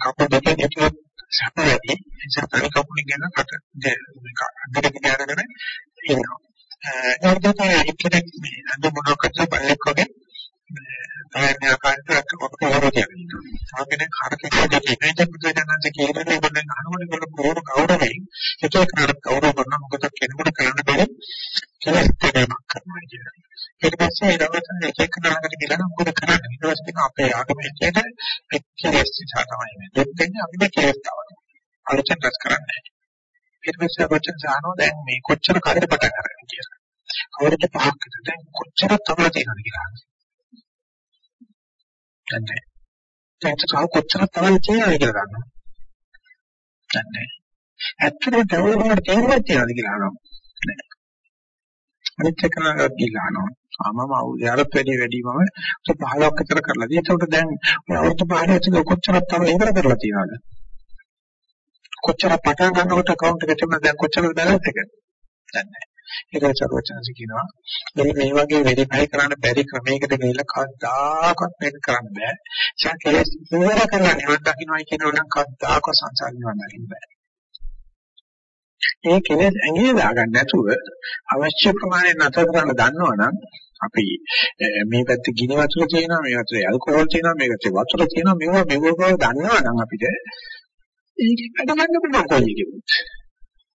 කප දෙකෙන් හිතුවත් සැප වැඩි නිසා තනි කපුලින් ගන්න කට දෙක අද්දරකින් අරගෙන ඉන්නවා ඒකට එක්කෙනෙක් මේ අද මොනවද බලයක් වගේ තමයි ආකාරයට ඔක්කොම කියන්නේ. සාකනේ කාර්කේ දෙකේ නේද බුදුදහමෙන් කියන්නේ මොකද අනුමත කරන බොහොම ගෞරවයෙන් ඒක කරන ගෞරව කරන මොකද කෙනෙකුට කරන්න බැරි කෙලස් දෙකක් කරනවා කියන්නේ. ඊට පස්සේ ඒ දවස් එක නාකට ගිහලා මොකද කරන්නේ ඊට පස්සේ අපේ ආගමේ කියන එක්කෙස් තමයි මේ දෙන්නේ අපි කෙලස් තමයි. අලුතෙන් රැස් කරන්නේ. ඊට පස්සේ වචන සානෝ දැන් මේ කොච්චර කාලෙට පටන් ගන්නද කියලා. අවුරුදු පහක් විතර දැන් කොච්චර තමයි තියෙනවද කියලා. දැන් දැන් තව කොච්චර තමයි තියෙනවද කියලා ගන්නවා. දැන් ඇත්තටම දවල්වල තේරුමක් තියෙනවද කියලා අහනවා. නෑ. අනිත් එක නම් කියලා අහනවා. ආමම යාලත් වැඩි වැඩි මම 15ක් විතර කරලා දී. ඒකට දැන් අවුරුදු 15 ඇතුළත කොච්චරක් තමයි ඉවර කරලා තියෙනවද? කොච්චර පටන් ගන්නකොට account එක තිබුණා දැන් කොච්චරද බැලන්ස් එක? දැන් නෑ. ඒක චරවචනසි කියනවා. මේ මේ වගේ වෙරිෆයි කරන්න බැරි ක්‍රමයකට ගිහිල්ලා කවදාකවත් මේක කරන්න බෑ. සාකලස් ඉවර කරලා නිවන් දකින්නයි කියනවා නම් කවදාකවත් සංසාර නිවන් දකින්න බෑ. ඒ කෙලෙස් ඇඟේ දාගන්න නැතුව අවශ්‍ය ප්‍රමාණය නතර කරන්න දන්නවනම් අපි මේ පැත්තේ ගිනි වතුර තියෙනවා මේ පැත්තේ ඇල්කොහොල් තියෙනවා මේ පැත්තේ වතුර තියෙනවා මේවා මේවා දන්නවනම් අපිට ඒක වැඩ ගන්න පුළුවන් කොයි එකෙත්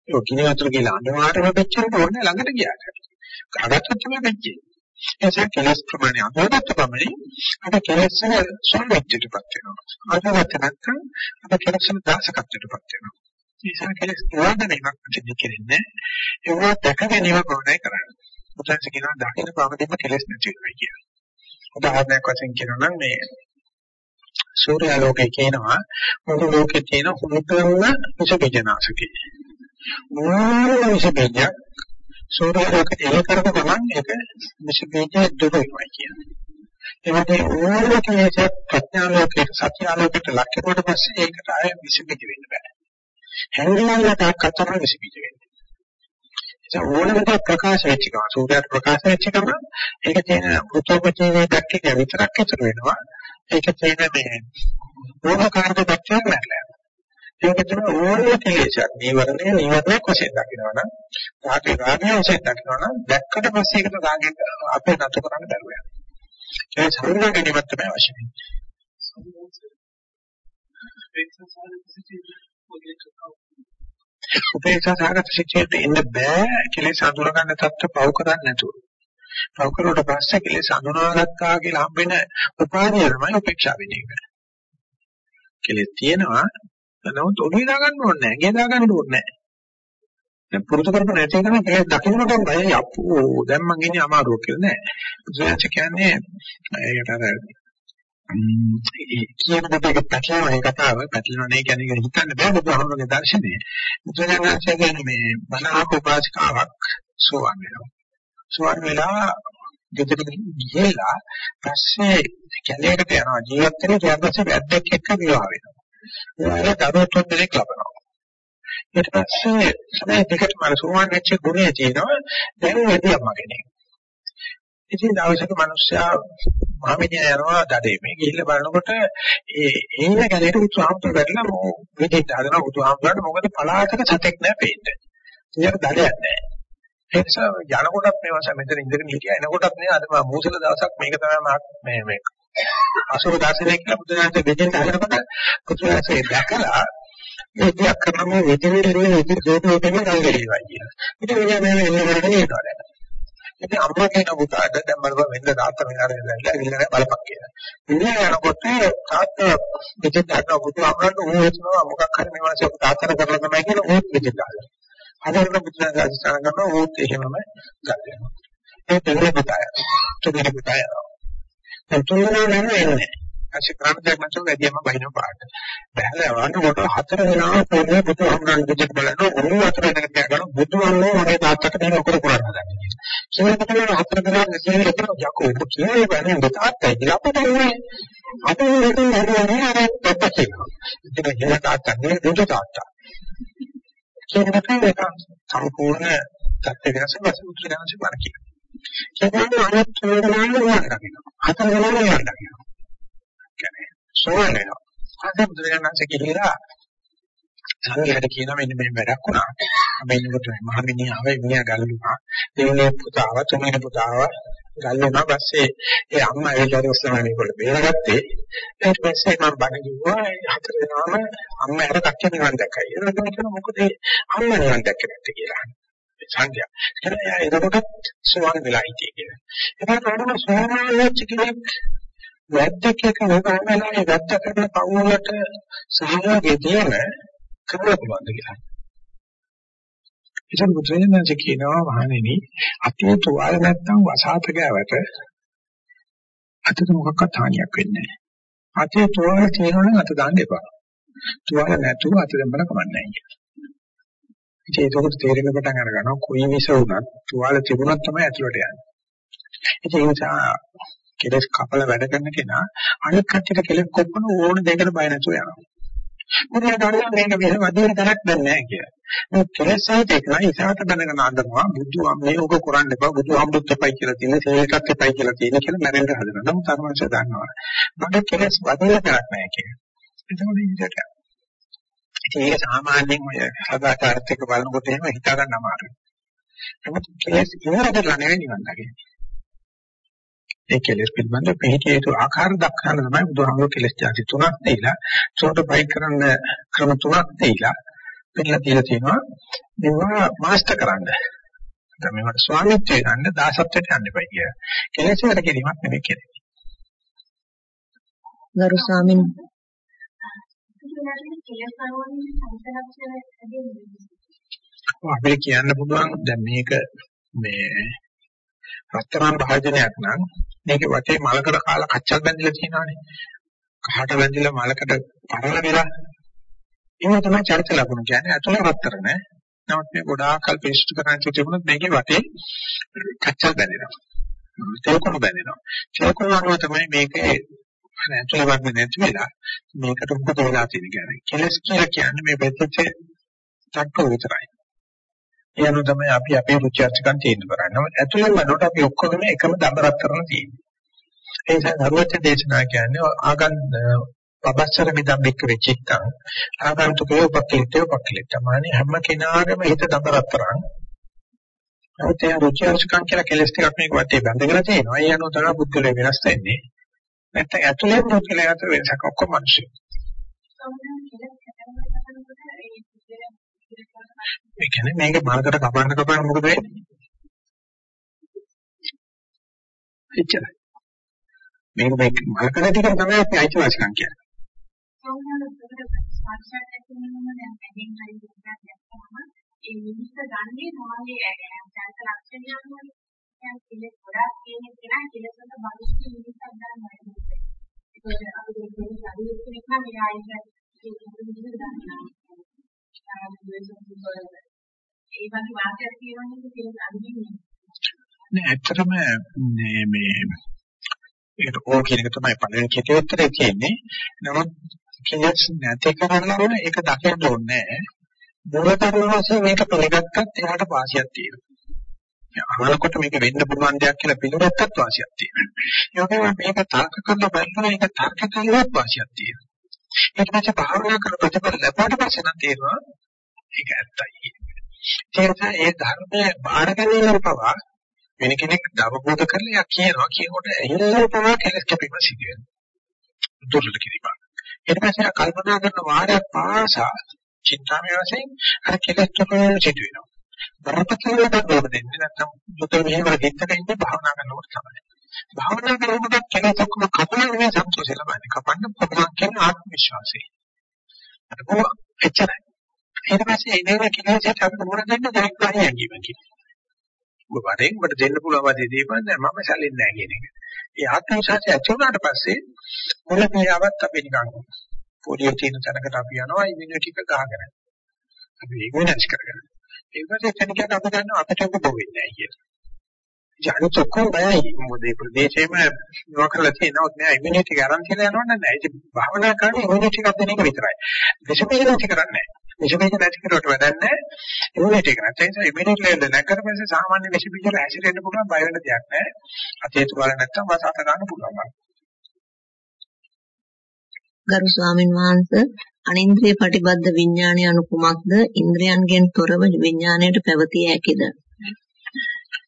ඒ ගිනි වතුර කියලා අඳුරාටම වෙච්චට ඕනේ ළඟට ගියාට කාගත්තත් තමයි වෙච්චේ එසේ කෙලස් ප්‍රමාණය අඳුරගත්ත පමණින් අපේ කෙලස් වල සම්පූර්ණයටපත් වෙනවා අඳුරගත්ත නැත්නම් අපේ කෙලස් වල දාසකත්වයටපත් වෙනවා නිසා කෙලස් ප්‍රවර්ධනයක් පිටින් කෙරෙන්නේ ඒවා දැක ගැනීම ප්‍රවණය කරන්නේ. මුතන්ස කියනවා දකින්න පමණින්ම කෙලස් නැති වෙනවා කියලා. උදාහරණයක් වශයෙන් කියනවා නම් මේ සූර්යාලෝකයේ කියනවා මුළු ලෝකේ තියෙන හුමුතම විසබීජනාශකේ. මොනවා විසබීජයක් සූර්යාලෝකයේ එල කරපු ගමන් ඒක විසබීජ දුර වෙනවා කියන්නේ. එවැනි ඕනම කෙනෙක් ප්‍රඥාලෝකයට සත්‍යාලෝකයට ලක් කරුවට පස්සේ ඒකට ආය විසබීජ වෙන්න බෑ. හැංගිලා තාක් කතරන විසබීජ වෙන්නේ. ඒ ඕනම දෙයක් ප්‍රකාශ වෙච්ච ගමන් සූර්යයට ප්‍රකාශ වෙච්ච ගමන් ඒක තියෙන පෘථෝපචේවේ දැක්කේ විතරක් ඇතුළු වෙනවා. ඒක තියෙන මේ ඕනකාරක දැක්කක් නැහැ. ඒක තමයි ඕනම කෙලෙසක්. නීවරණය නීවරණයක් වශයෙන් දකිනවනම් රාගේ රාගය වශයෙන් දකිනවනම් දැක්කට පස්සේ ඒකට රාගෙන් අපේ නතු කරන්න බැරුව යනවා. ඒ සමුදය ගැනීමත් තමයි අවශ්‍ය වෙන්නේ. උපේක්ෂා සාගත සිච්චේට එන්න බෑ කෙලෙස් අඳුර ගන්න තත්ත්ව පව කරන්නේ නැතුව. පව කරුවට පස්සේ කෙලෙස් අඳුනාගත්තා කියලා හම්බෙන උපාධිය තමයි උපේක්ෂා වෙන්නේ. කෙලෙස් තියෙනවා නමුත් ඔළුවේ දා ගන්න ඕනේ නැහැ. ගේ දා ගන්න ඕනේ නැහැ. දැන් පුරුදු කරපු නැති එකම කෙලෙස් දකින්නකොට බයයි අප්පෝ දැන් මං ඉන්නේ අමාරුවක් කියලා නෑ. බුදුසසුන කියන්නේ ඒකට අර කියන දෙයක පැටලෙන මේ කතාව පැටලෙන නේ කියන්නේ හිතන්න බෑ බුදුහාමුදුරගේ දර්ශනේ. බුදුරජාණන්සේ කියන්නේ මේ බණහක උපාසිකාවක් සෝවන් වෙනවා. සෝවන් වෙලා ගෙදර ගිහලා පස්සේ කැලේකට යනවා ජීවත් වෙන ඊට පස්සේ වැද්දෙක් එක්ක විවාහ වෙනවා. ඒක දරුවෝ තුන් දෙනෙක් ලබනවා. ඊට පස්සේ සමය දෙකටම අර සෝවන් වෙච්ච ගුණය තියෙනවා දැන් වැඩි අම්මා කෙනෙක්. ඉතින් දවසක මිනිස්සයා මහමිනිය යනවා දඩේ මේ ගිහිල්ලා බලනකොට ඒ එන්න ගැලේට උතුහාම්පර වැටලා මො වෙදෙත් හදන උතුහාම්පරට මොකද පලාතක සතෙක් නැහැ පේන්න. ඒක දඩයක් නැහැ. ඒ නිසා යනකොටත් මේ වස මෙතන ඉඳගෙන හිටියා එනකොටත් නේ අද මම මූසල දවසක් මේක තමයි මේ මේ අසුර දර්ශනය කියලා බුදුරජාණන් වෙදෙත් හදනකොට බුදුරජාණන් දැකලා මේ දෙයක් කරන මේ වෙදෙන්නේ නේ ඉතින් ජෝතෝ දෙන්නේ රංගෙලිවයි කියලා. ඉතින් මෙයා මේ එන්න කරගෙන ඉන්නවා දැන්. ඉතින් අම්මා කියන පුතාට දැන් බලපන් වෙන්න තාත්තා මෙහාට ඇවිල්ලා ගිහින් බලපන් කියලා. ඉන්නේ යනකොට තාත්තා මෙතෙන් තාත්තා පුතු අම්මලට ඌ හිතනවා මොකක් හරි මේ මාසේ තාත්තට කරලා තමයි කියලා ඌත් මෙතෙන් දාලා. අදරන පුතුලා ගාස්ථාන කරනවා ඌත් එහෙමම ගන්නවා. ඒ දෙන්නේ පුතාය. තුනේ පුතාය. දැන් තුනේ නෑ නෑ. ඇයි ප්‍රාණයක් නැතුව වැඩියම බහිනව පාට. බැලලා වන්නකොට හතර දෙනා පොඩි පුතු අම්මන් දෙච්ච බලනවා උණු හතර දෙනෙක් ගන්න බුදු අම්මෝ මගේ තාත්තට දෙන උකර කරන්න හදන්නේ. ඒකට තමයි හතර දෙනා මෙසේ හිතන යකෝ ඔබ කියන්නේ බෑනේ තාත්තයි කියලා අපිට ඕනේ. අපේ හිතේ හරියන්නේ අර පැත්තට. ඉතින් ඒ තාත්තා නේ දුක තාත්තා. ඒකට ඒක සම්පූර්ණ සත්‍ය වෙනස වස්තු වෙනස බලකි. ඒකෙන් අනිත් වේදනාව වුණා දකින්න. හතර දෙනා යන්න දකින්න. කියන්නේ සෝවන් වෙනවා. අද බුදුරජාණන්සේ කියලා සංඝයාට කියනවා මෙන්න මේ වැඩක් වුණා. අපි එනකොට මහමිනිය ආවේ මිනිහා ගල්ලුනා. දෙවෙනි පුතාව තුන්වෙනි පුතාව ගල්ලුනා. පස්සේ ඒ අම්මා ඒකට උස්සමනේ කොට බේරගත්තේ. ඊට පස්සේ මම බණ කිව්වා හතර දෙනාම අම්මා අර කච්ච නිවන් දැක්කයි. ඒක තමයි මොකද අම්මා නිවන් දැක්කේ නැත්තේ කියලා. සංඝයා. එයා එතකොට සෝවන් වෙලා හිටියේ කියලා. ඒකට අරම සෝවන් වෙච්ච කෙනෙක් වැද්දෙක් එක වගාමලානේ වැද්ද කරන පවුලට සහයෝගය දෙන කරන්න පුළුවන්ද කියලා. ඉතින් බුදුරජාණන්සේ කියනවා මහණෙනි අතේ තුවාල නැත්තම් වසාත ගෑවට අතට මොකක්වත් හානියක් වෙන්නේ නැහැ. අතේ තුවාල තියෙනවා නම් අත දාන්න එපා. තුවාල නැතුව අත දෙන්න කමන්නේ නැහැ. ඉතින් ඒක තේරෙන පටන් අර ගන්නවා කොයි විස වුණත් තුවාල තිබුණත් තමයි ඇතුළට යන්නේ. ඉතින් ඒ නිසා කෙලස් කපල වැඩ කරන කෙනා අනිත් කච්චට කෙලස් කොප්පන ඕන දෙයකට බය නැතුව යනවා. මොකද දන්නවා මේක මෙහෙම වදින තරක් දැන් නැහැ කියලා. මේ කෙලස් සහිත එක ඉසහට බඳගෙන අඬනවා බුදු මේ ඔක කරන්න එපා බුදු හම්බුත් එපයි කියලා තියෙන සේකත් එපයි කියලා තියෙන කියලා මැරෙන්න හදනවා. නමුත් අරමංශ දන්නවා. මගේ කෙලස් වදින තරක් නැහැ කියලා. එතකොට ඉඳට ඒක සාමාන්‍යයෙන් ඔය සදාචාරත් එක්ක බලනකොට එහෙම හිතා ගන්න අමාරුයි. නමුත් කෙලස් ඉවර කරලා නෙවෙයි නිවන් දකින්නේ. ඒ කෙලෙස් පිළිබඳ පිළිහිටිය යුතු ආකාර දක්වන්න තමයි බුදුහාමුදුරු කෙලෙස් ಜಾති තුනක් දීලා සෝත බයි කරන්න ක්‍රම තුනක් දීලා පිළිලා තියලා තියෙනවා මේවා මාස්ටර් කරන්න. දැන් මේවට ස්වාමිත්වය ගන්න දාසත්වයට යන්න එපා කිය. කෙලෙස් වල කිරීමක් නෙමෙයි කියන්නේ. ගරු ස්වාමීන් අපිට කියන්න පුළුවන් දැන් මේක මේ රත්තරන් භාජනයක් නම් මේකේ වටේ මලකට කාලා කච්චල් බැඳිලා තියෙනවානේ. කහට බැඳිලා මලකට පරල වෙලා. ඒක තමයි චරිත ලකුණු කියන්නේ. අතුල රත්තරන. නමුත් මේ ගොඩාක් කල් පේස්ට් කරන් තිබුණොත් මේකේ වටේ කච්චල් බැඳෙනවා. තේකොණු බැඳෙනවා. තේකොණු අනුව තමයි මේකේ අතුල වර්ග නැති වෙලා මේකට උපත වෙලා තියෙන කියන්නේ. කෙලස් කියලා කියන්නේ මේ බෙදෙච්ච තක්ක විතරයි. ඒ අනුව තමයි අපි අපේ රුචි අරුචිකම් තීරණය කරන්නේ. ඇතුළෙන් බලනකොට අපි ඔක්කොම එකම දඹරත් කරන තියෙන්නේ. ඒ නිසා ධර්මච්ඡ දේශනා කියන්නේ ආගන් පබස්සර මිදම් එක්ක වෙච්චිත්තං ආගන්තුකේ උපක්ලිතේ උපක්ලිත. මානේ හැම කෙනාගේම හිත දඹරත් කරන්. ඒත් ඒ රුචි අරුචිකම් කියලා කෙලස් ටිකක් මේක වටේ බැඳගෙන තියෙනවා. ඒ අනුව තමයි බුද්ධලේ වෙනස් වෙන්නේ. නැත්නම් ඇතුළෙන් බුද්ධලේ අතර වෙනසක් ඔක්කොම මිනිස්සු. ඒ කියන්නේ මේක මලකට කපන්න කපන්න මොකද වෙන්නේ? එච්චරයි. මේක මේ මලකට ටික තමයි අපි අයිතිවාසිකම් කියන්නේ. ඒ නිමිත්ත ගන්නේ මොනවාගේ චරිත ලක්ෂණ අනුව දැන් කෙලෙස් ගොඩාක් තියෙන කෙනා කෙලෙස් වල බලිස්ට් නිමිත්තක් ගන්නවා. ඒක අපි කියන්නේ අදින් කෙනෙක් නම් එයා ඒක ඒක නිමිත්ත ගන්නවා. ඒ වගේ වාක්‍යයක් කියවන්නේ කියලා අඳින්නේ. නෑ ඇත්තටම මේ මේ ඒකට ඕ කියන එක තමයි පළවෙනි කෙටි උත්තරේ කියන්නේ. නමුත් කෙලස් නැති කරන්න ඕන ඒක දකින්න ඕනේ නෑ. මූලධර්ම වශයෙන් මේක පිළිගත්තත් ඒකට වාසියක් තියෙනවා. අහනකොට මේක වෙන්න පුළුවන් දෙයක් කියලා පිළිගත්තත් වාසියක් තියෙනවා. ඒ වගේම මේක තර්ක කරලා බලනවා ඒක තර්ක කරලවත් වාසියක් තියෙනවා. ඊට පස්සේ භාවනා කරන ප්‍රතිඵල ලැබුණාට පස්සේ නම් තේරෙනවා ඒක ඇත්තයි. ඒ නිසා ඒ ධර්මයේ බාර ගැනීම පවා වෙන කෙනෙක් දවබෝධ කරලා යා කියනවා කියනකොට එහෙල්ලම පවා කෙලස් කැපීම සිදු වෙනවා. දුර්ලභ කිරීම. ඊට පස්සේ කල්පනා කරන වාරයක් පාසා චින්තාමය වශයෙන් අර කෙලස් කැපීම සිදු වෙනවා. බරපතල දෙයක් දෙන්නේ නැත්නම් මුතර මෙහෙම ගෙත්තක ඉඳි භාවනා කරනකොට තමයි. භාවනා කරනකොට කෙලස් ඔක්කොම කපන නෙමෙයි සතුටු ලබන්නේ. කපන්න පුළුවන් කියන ආත්ම විශ්වාසය. අර කොහොම එච්චරයි. ඊට පස්සේ එනවා කෙනෙක්ට අපිට මොන දෙන්න ජයග්‍රහණය කියනවා. ඔබ වරෙන් ඔබට දෙන්න පුළුවන් වදේ දීපන් නෑ මම සැලෙන්නේ නෑ කියන එක. ඒ ආත්ම විශ්වාසය ඇති වුණාට පස්සේ මොන ක්‍රියාවක් අපි නිකන් පොඩි තියෙන තැනකට අපි යනවා ඉමුනිටි එක ගහගෙන. අපි ඒක වෙනස් කරගන්න. ඒක පස්සේ කෙනෙක්ට අප ගන්න අපිට ඔබ වෙන්නේ නෑ කියලා. ජානක ඔක්කොම බයයි. මොකද මේ ප්‍රදේශෙම ඉව කරලා තියෙනවා නෑ ඉමුනිටි එක අරන් කියලා යනවනම් නෑ. ඒක භාවනා කරන්නේ ඉමුනිටි එකක් දෙන එක විතරයි. විශේෂයෙන්ම නැති කරන්නේ නෑ. විෂබීජ නැති කරුවට වැඩක් නැහැ. ඉමුනිටි එක නැත්නම් ඒ නිසා ඉමුනිටි ලෙවල් නැකර පස්සේ සාමාන්‍ය විෂබීජ වල හැසිරෙන්න පුළුවන් බය වෙන දෙයක් නැහැ. අතේ තුවාල නැත්නම් වසාත ගන්න පුළුවන් බලන්න. ගරු ස්වාමින් වහන්සේ අනින්ද්‍රිය ප්‍රතිබද්ධ විඥානය අනුකුමක්ද ඉන්ද්‍රයන්ගෙන් තොරව විඥාණයට පැවතිය හැකිද?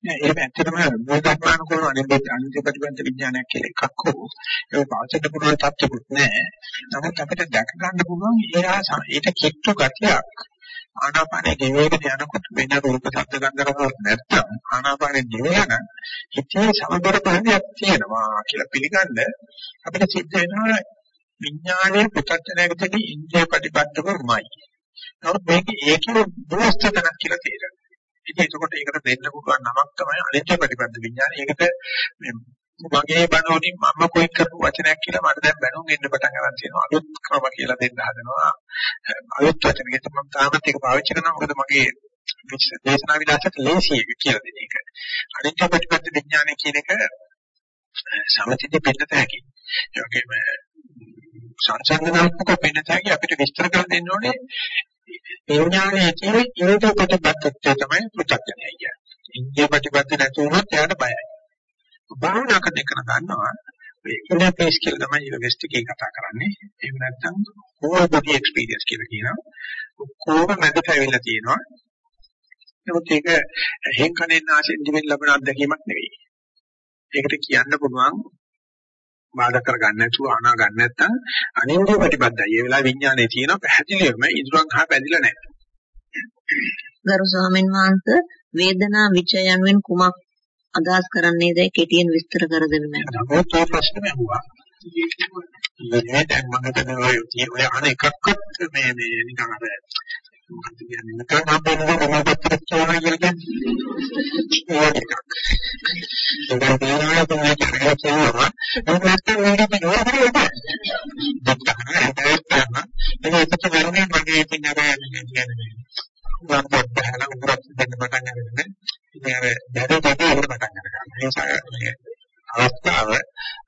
ඒක ඇත්තටම මූලධර්මානුකූලව අනිත් අනිත් ප්‍රතිපන්ත විඥානයක් කියලා එකක් හෝ ඒක පාවිච්චි පුළුවන් තත්ත්වකුත් නැහැ. නමුත් අපිට දැක ගන්න පුළුවන් ඒහා ඊට කිට්ටු ගතියක් ආනාපානේ ගෙවේගෙන යනකොට වෙන රූප ශබ්ද ගන්ධ රස නැත්තම් ආනාපානේ ගෙවලා හිතේ සමබර භාවයක් තියෙනවා කියලා පිළිගන්න අපිට සිද්ධ වෙනවා විඥානයේ පුතත්ජනකදී ඉන්ද්‍රිය ප්‍රතිපත්තකමයි. නමුත් මේක ඒකේ දුස්තකයක් කියලා තේරෙනවා. ඉතින් ඒකට ඒකට දෙන්න පුළුවන් නමක් තමයි අනිත්‍ය ප්‍රතිපද විඥානය. ඒකට මේ මගේ බණෝනින් මම කොයි කරපු වචනයක් කියලා මට දැන් බැනුම් එන්න පටන් ගන්න තියෙනවා. අලුත් ක්‍රම කියලා දෙන්න හදනවා. අලුත් වචන කිව්වොත් මම තාමත් ඒක පාවිච්චි කරනවා. මොකද මගේ දේශනා විලාසයට ලේසි එක කියලා දෙන එක. අනිත්‍ය ප්‍රතිපද විඥානය කියන එක සමථිතේ පෙන්නත හැකි. ඒ වගේම සංසන්දනාත්මක පෙන්නත හැකි අපිට විස්තර කර දෙන්න ඕනේ විඥානයේ කියන ඉරට ප්‍රතිපත්තත්වය තමයි පෘථග්ජනය කියන්නේ. ඉන්දිය ප්‍රතිපත්ති නැති වුණොත් එයාට බයයි. භාවනා කරන එක ගන්නවා මේ ඉන්ටර්ෆේස් කියලා තමයි ඉලෙස්ට් එකේ කතා කරන්නේ. එහෙම නැත්නම් whole body experience කියලා කියනවා. කොහොම මැදට ඇවිල්ලා තියෙනවා. නමුත් ඒක හෙන් කනෙන් ආසෙන් දිවෙන් ලැබෙන අත්දැකීමක් නෙවෙයි. ඒකට කියන්න පුළුවන් බාධා කරගන්න නැතුව අනා ගන්න නැත්නම් අනින්ද්‍රිය ප්‍රතිපදයි. ඒ වෙලාවේ විඥානයේ තියෙන පැහැදිලිවම ඉදurang හා පැදිලා නැහැ. ගරු ස්වාමීන් වහන්සේ වේදනා විචය යනුවෙන් කුමක් අදහස් කරන්නේද කෙටියෙන් විස්තර කර දෙන්න මම. නමුත් ඒ ප්‍රශ්නේ අහුවා. මේ දැන් මම හිතන්නේ ඔය ඔය අන එකක්වත් මේ මේ නිකන් අර මොකක්ද කියන්නේ නැත්නම් හම්බෙන්නේ මොනවද කියලා කියන්නේ. ඒක එකක්. ඒක තේරෙනවා තමයි කරලා කියනවා. ඒක නැත්නම් මේක නෝරේ ඒක. ඒකත් වෙන්නේ මගේ ඉතින් අර කියන්නේ උගන්පත් බහලා උගරත් දෙන්න පටන් අරගෙන ඉතින් අර බැද බැද එන්න පටන් ගන්නවා. ඒ නිසා මේ අවස්ථාව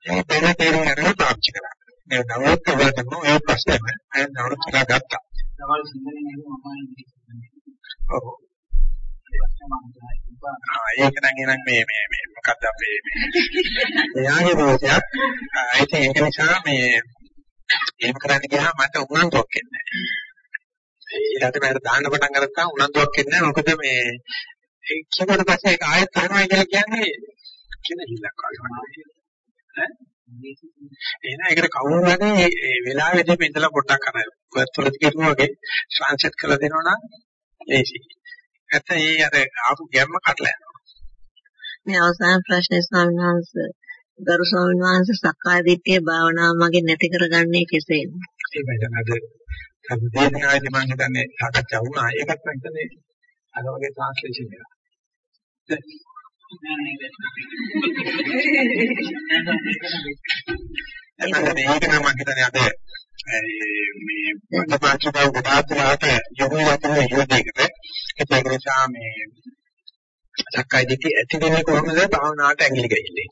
මේ බැද තේරුම් ගන්න පාවිච්චි කරා. මේ නවලත් වලටම ඒ ප්‍රශ්නම අය නවලත් කියලා ගත්තා. සමහර සිංහලෙන් එහෙම මම ඔව්. ඒක නම් එනං මේ මේ මේ මොකක්ද අපේ මේ එයාගේ දෝෂයක්. ඒක ඒක නිසා මේ එහෙම කරන්න ගියාම මට උනන්දුවක් එන්නේ නැහැ. ඊට පස්සේ දාන්න පටන් ගත්තාම උනන්දුවක් එන්නේ නැහැ. මොකද මේ ඒ කියනකොට පස්සේ ඒක ආයෙත් කරනවා කියලා කියන්නේ කියන හිලක් වගේ. ඈ එහෙනම් ඒකට කවුරු හරි මේ වෙලාවෙදී මේ ඉඳලා පොඩ්ඩක් අර වර්තවල කියනවා වගේ ට්‍රාන්ස්ලේට් කරලා දෙනවා නම් ඒසි. නැත්නම් ඒ අර ආපු ගැම්ම කඩලා යනවා. මේ අවසාන ප්‍රශ්නේ ස්වාමීන් වහන්සේ ගරු ස්වාමීන් වහන්සේ සක්කාය දිට්ඨිය භාවනාව මගින් නැති කරගන්නේ කෙසේද? ඒකයි දැන් අද සම්පූර්ණයෙන්ම මම හිතන්නේ සාකච්ඡා වුණා. ඒකත් මම හිතන්නේ අර වගේ ට්‍රාන්ස්ලේෂන් එකක්. මේක නම් මම හිතන්නේ අද මේ මතපාචකව ගොඩාක් යොමු යන යෝධයකට ඒක නිසා මේ සක්කාය දිට්ඨිය ඇති වෙන්නේ කොහොමද භාවනාවට ඇඟිලි ගහින්නේ.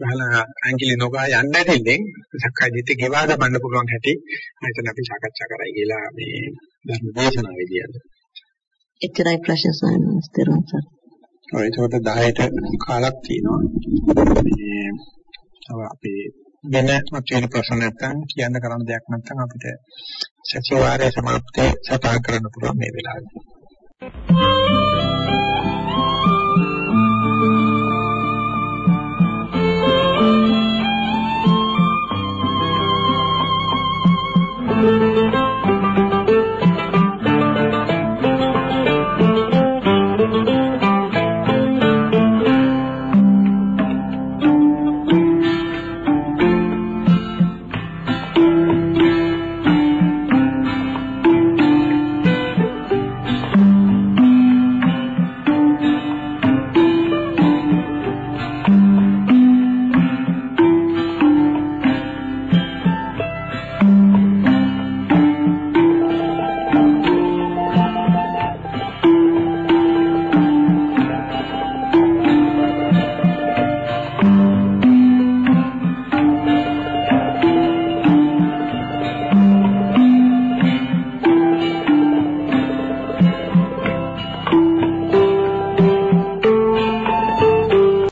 බහලා ඇඟිලි නොගා යන්න නැතිලෙන් සක්කාය දිට්ඨිය ගෙවා ගන්න පුළුවන් හැටි හිතන අපි සාකච්ඡා කරයි කියලා මේ ධර්ම දේශනාවේදී අද. එච්චරයි ප්‍රශ්න සායනස් තේරුම් ඔය ඒකට 10ට කාලක් තියෙනවා. මේ තව අපේ වෙන මතුවෙන ප්‍රශ්න නැත්නම් කියන්න කරන්න දෙයක් නැත්නම් අපිට සතිವಾರයේ සමාප්තේ සටහන් කරන්න පුළුවන් මේ වෙලාවේ.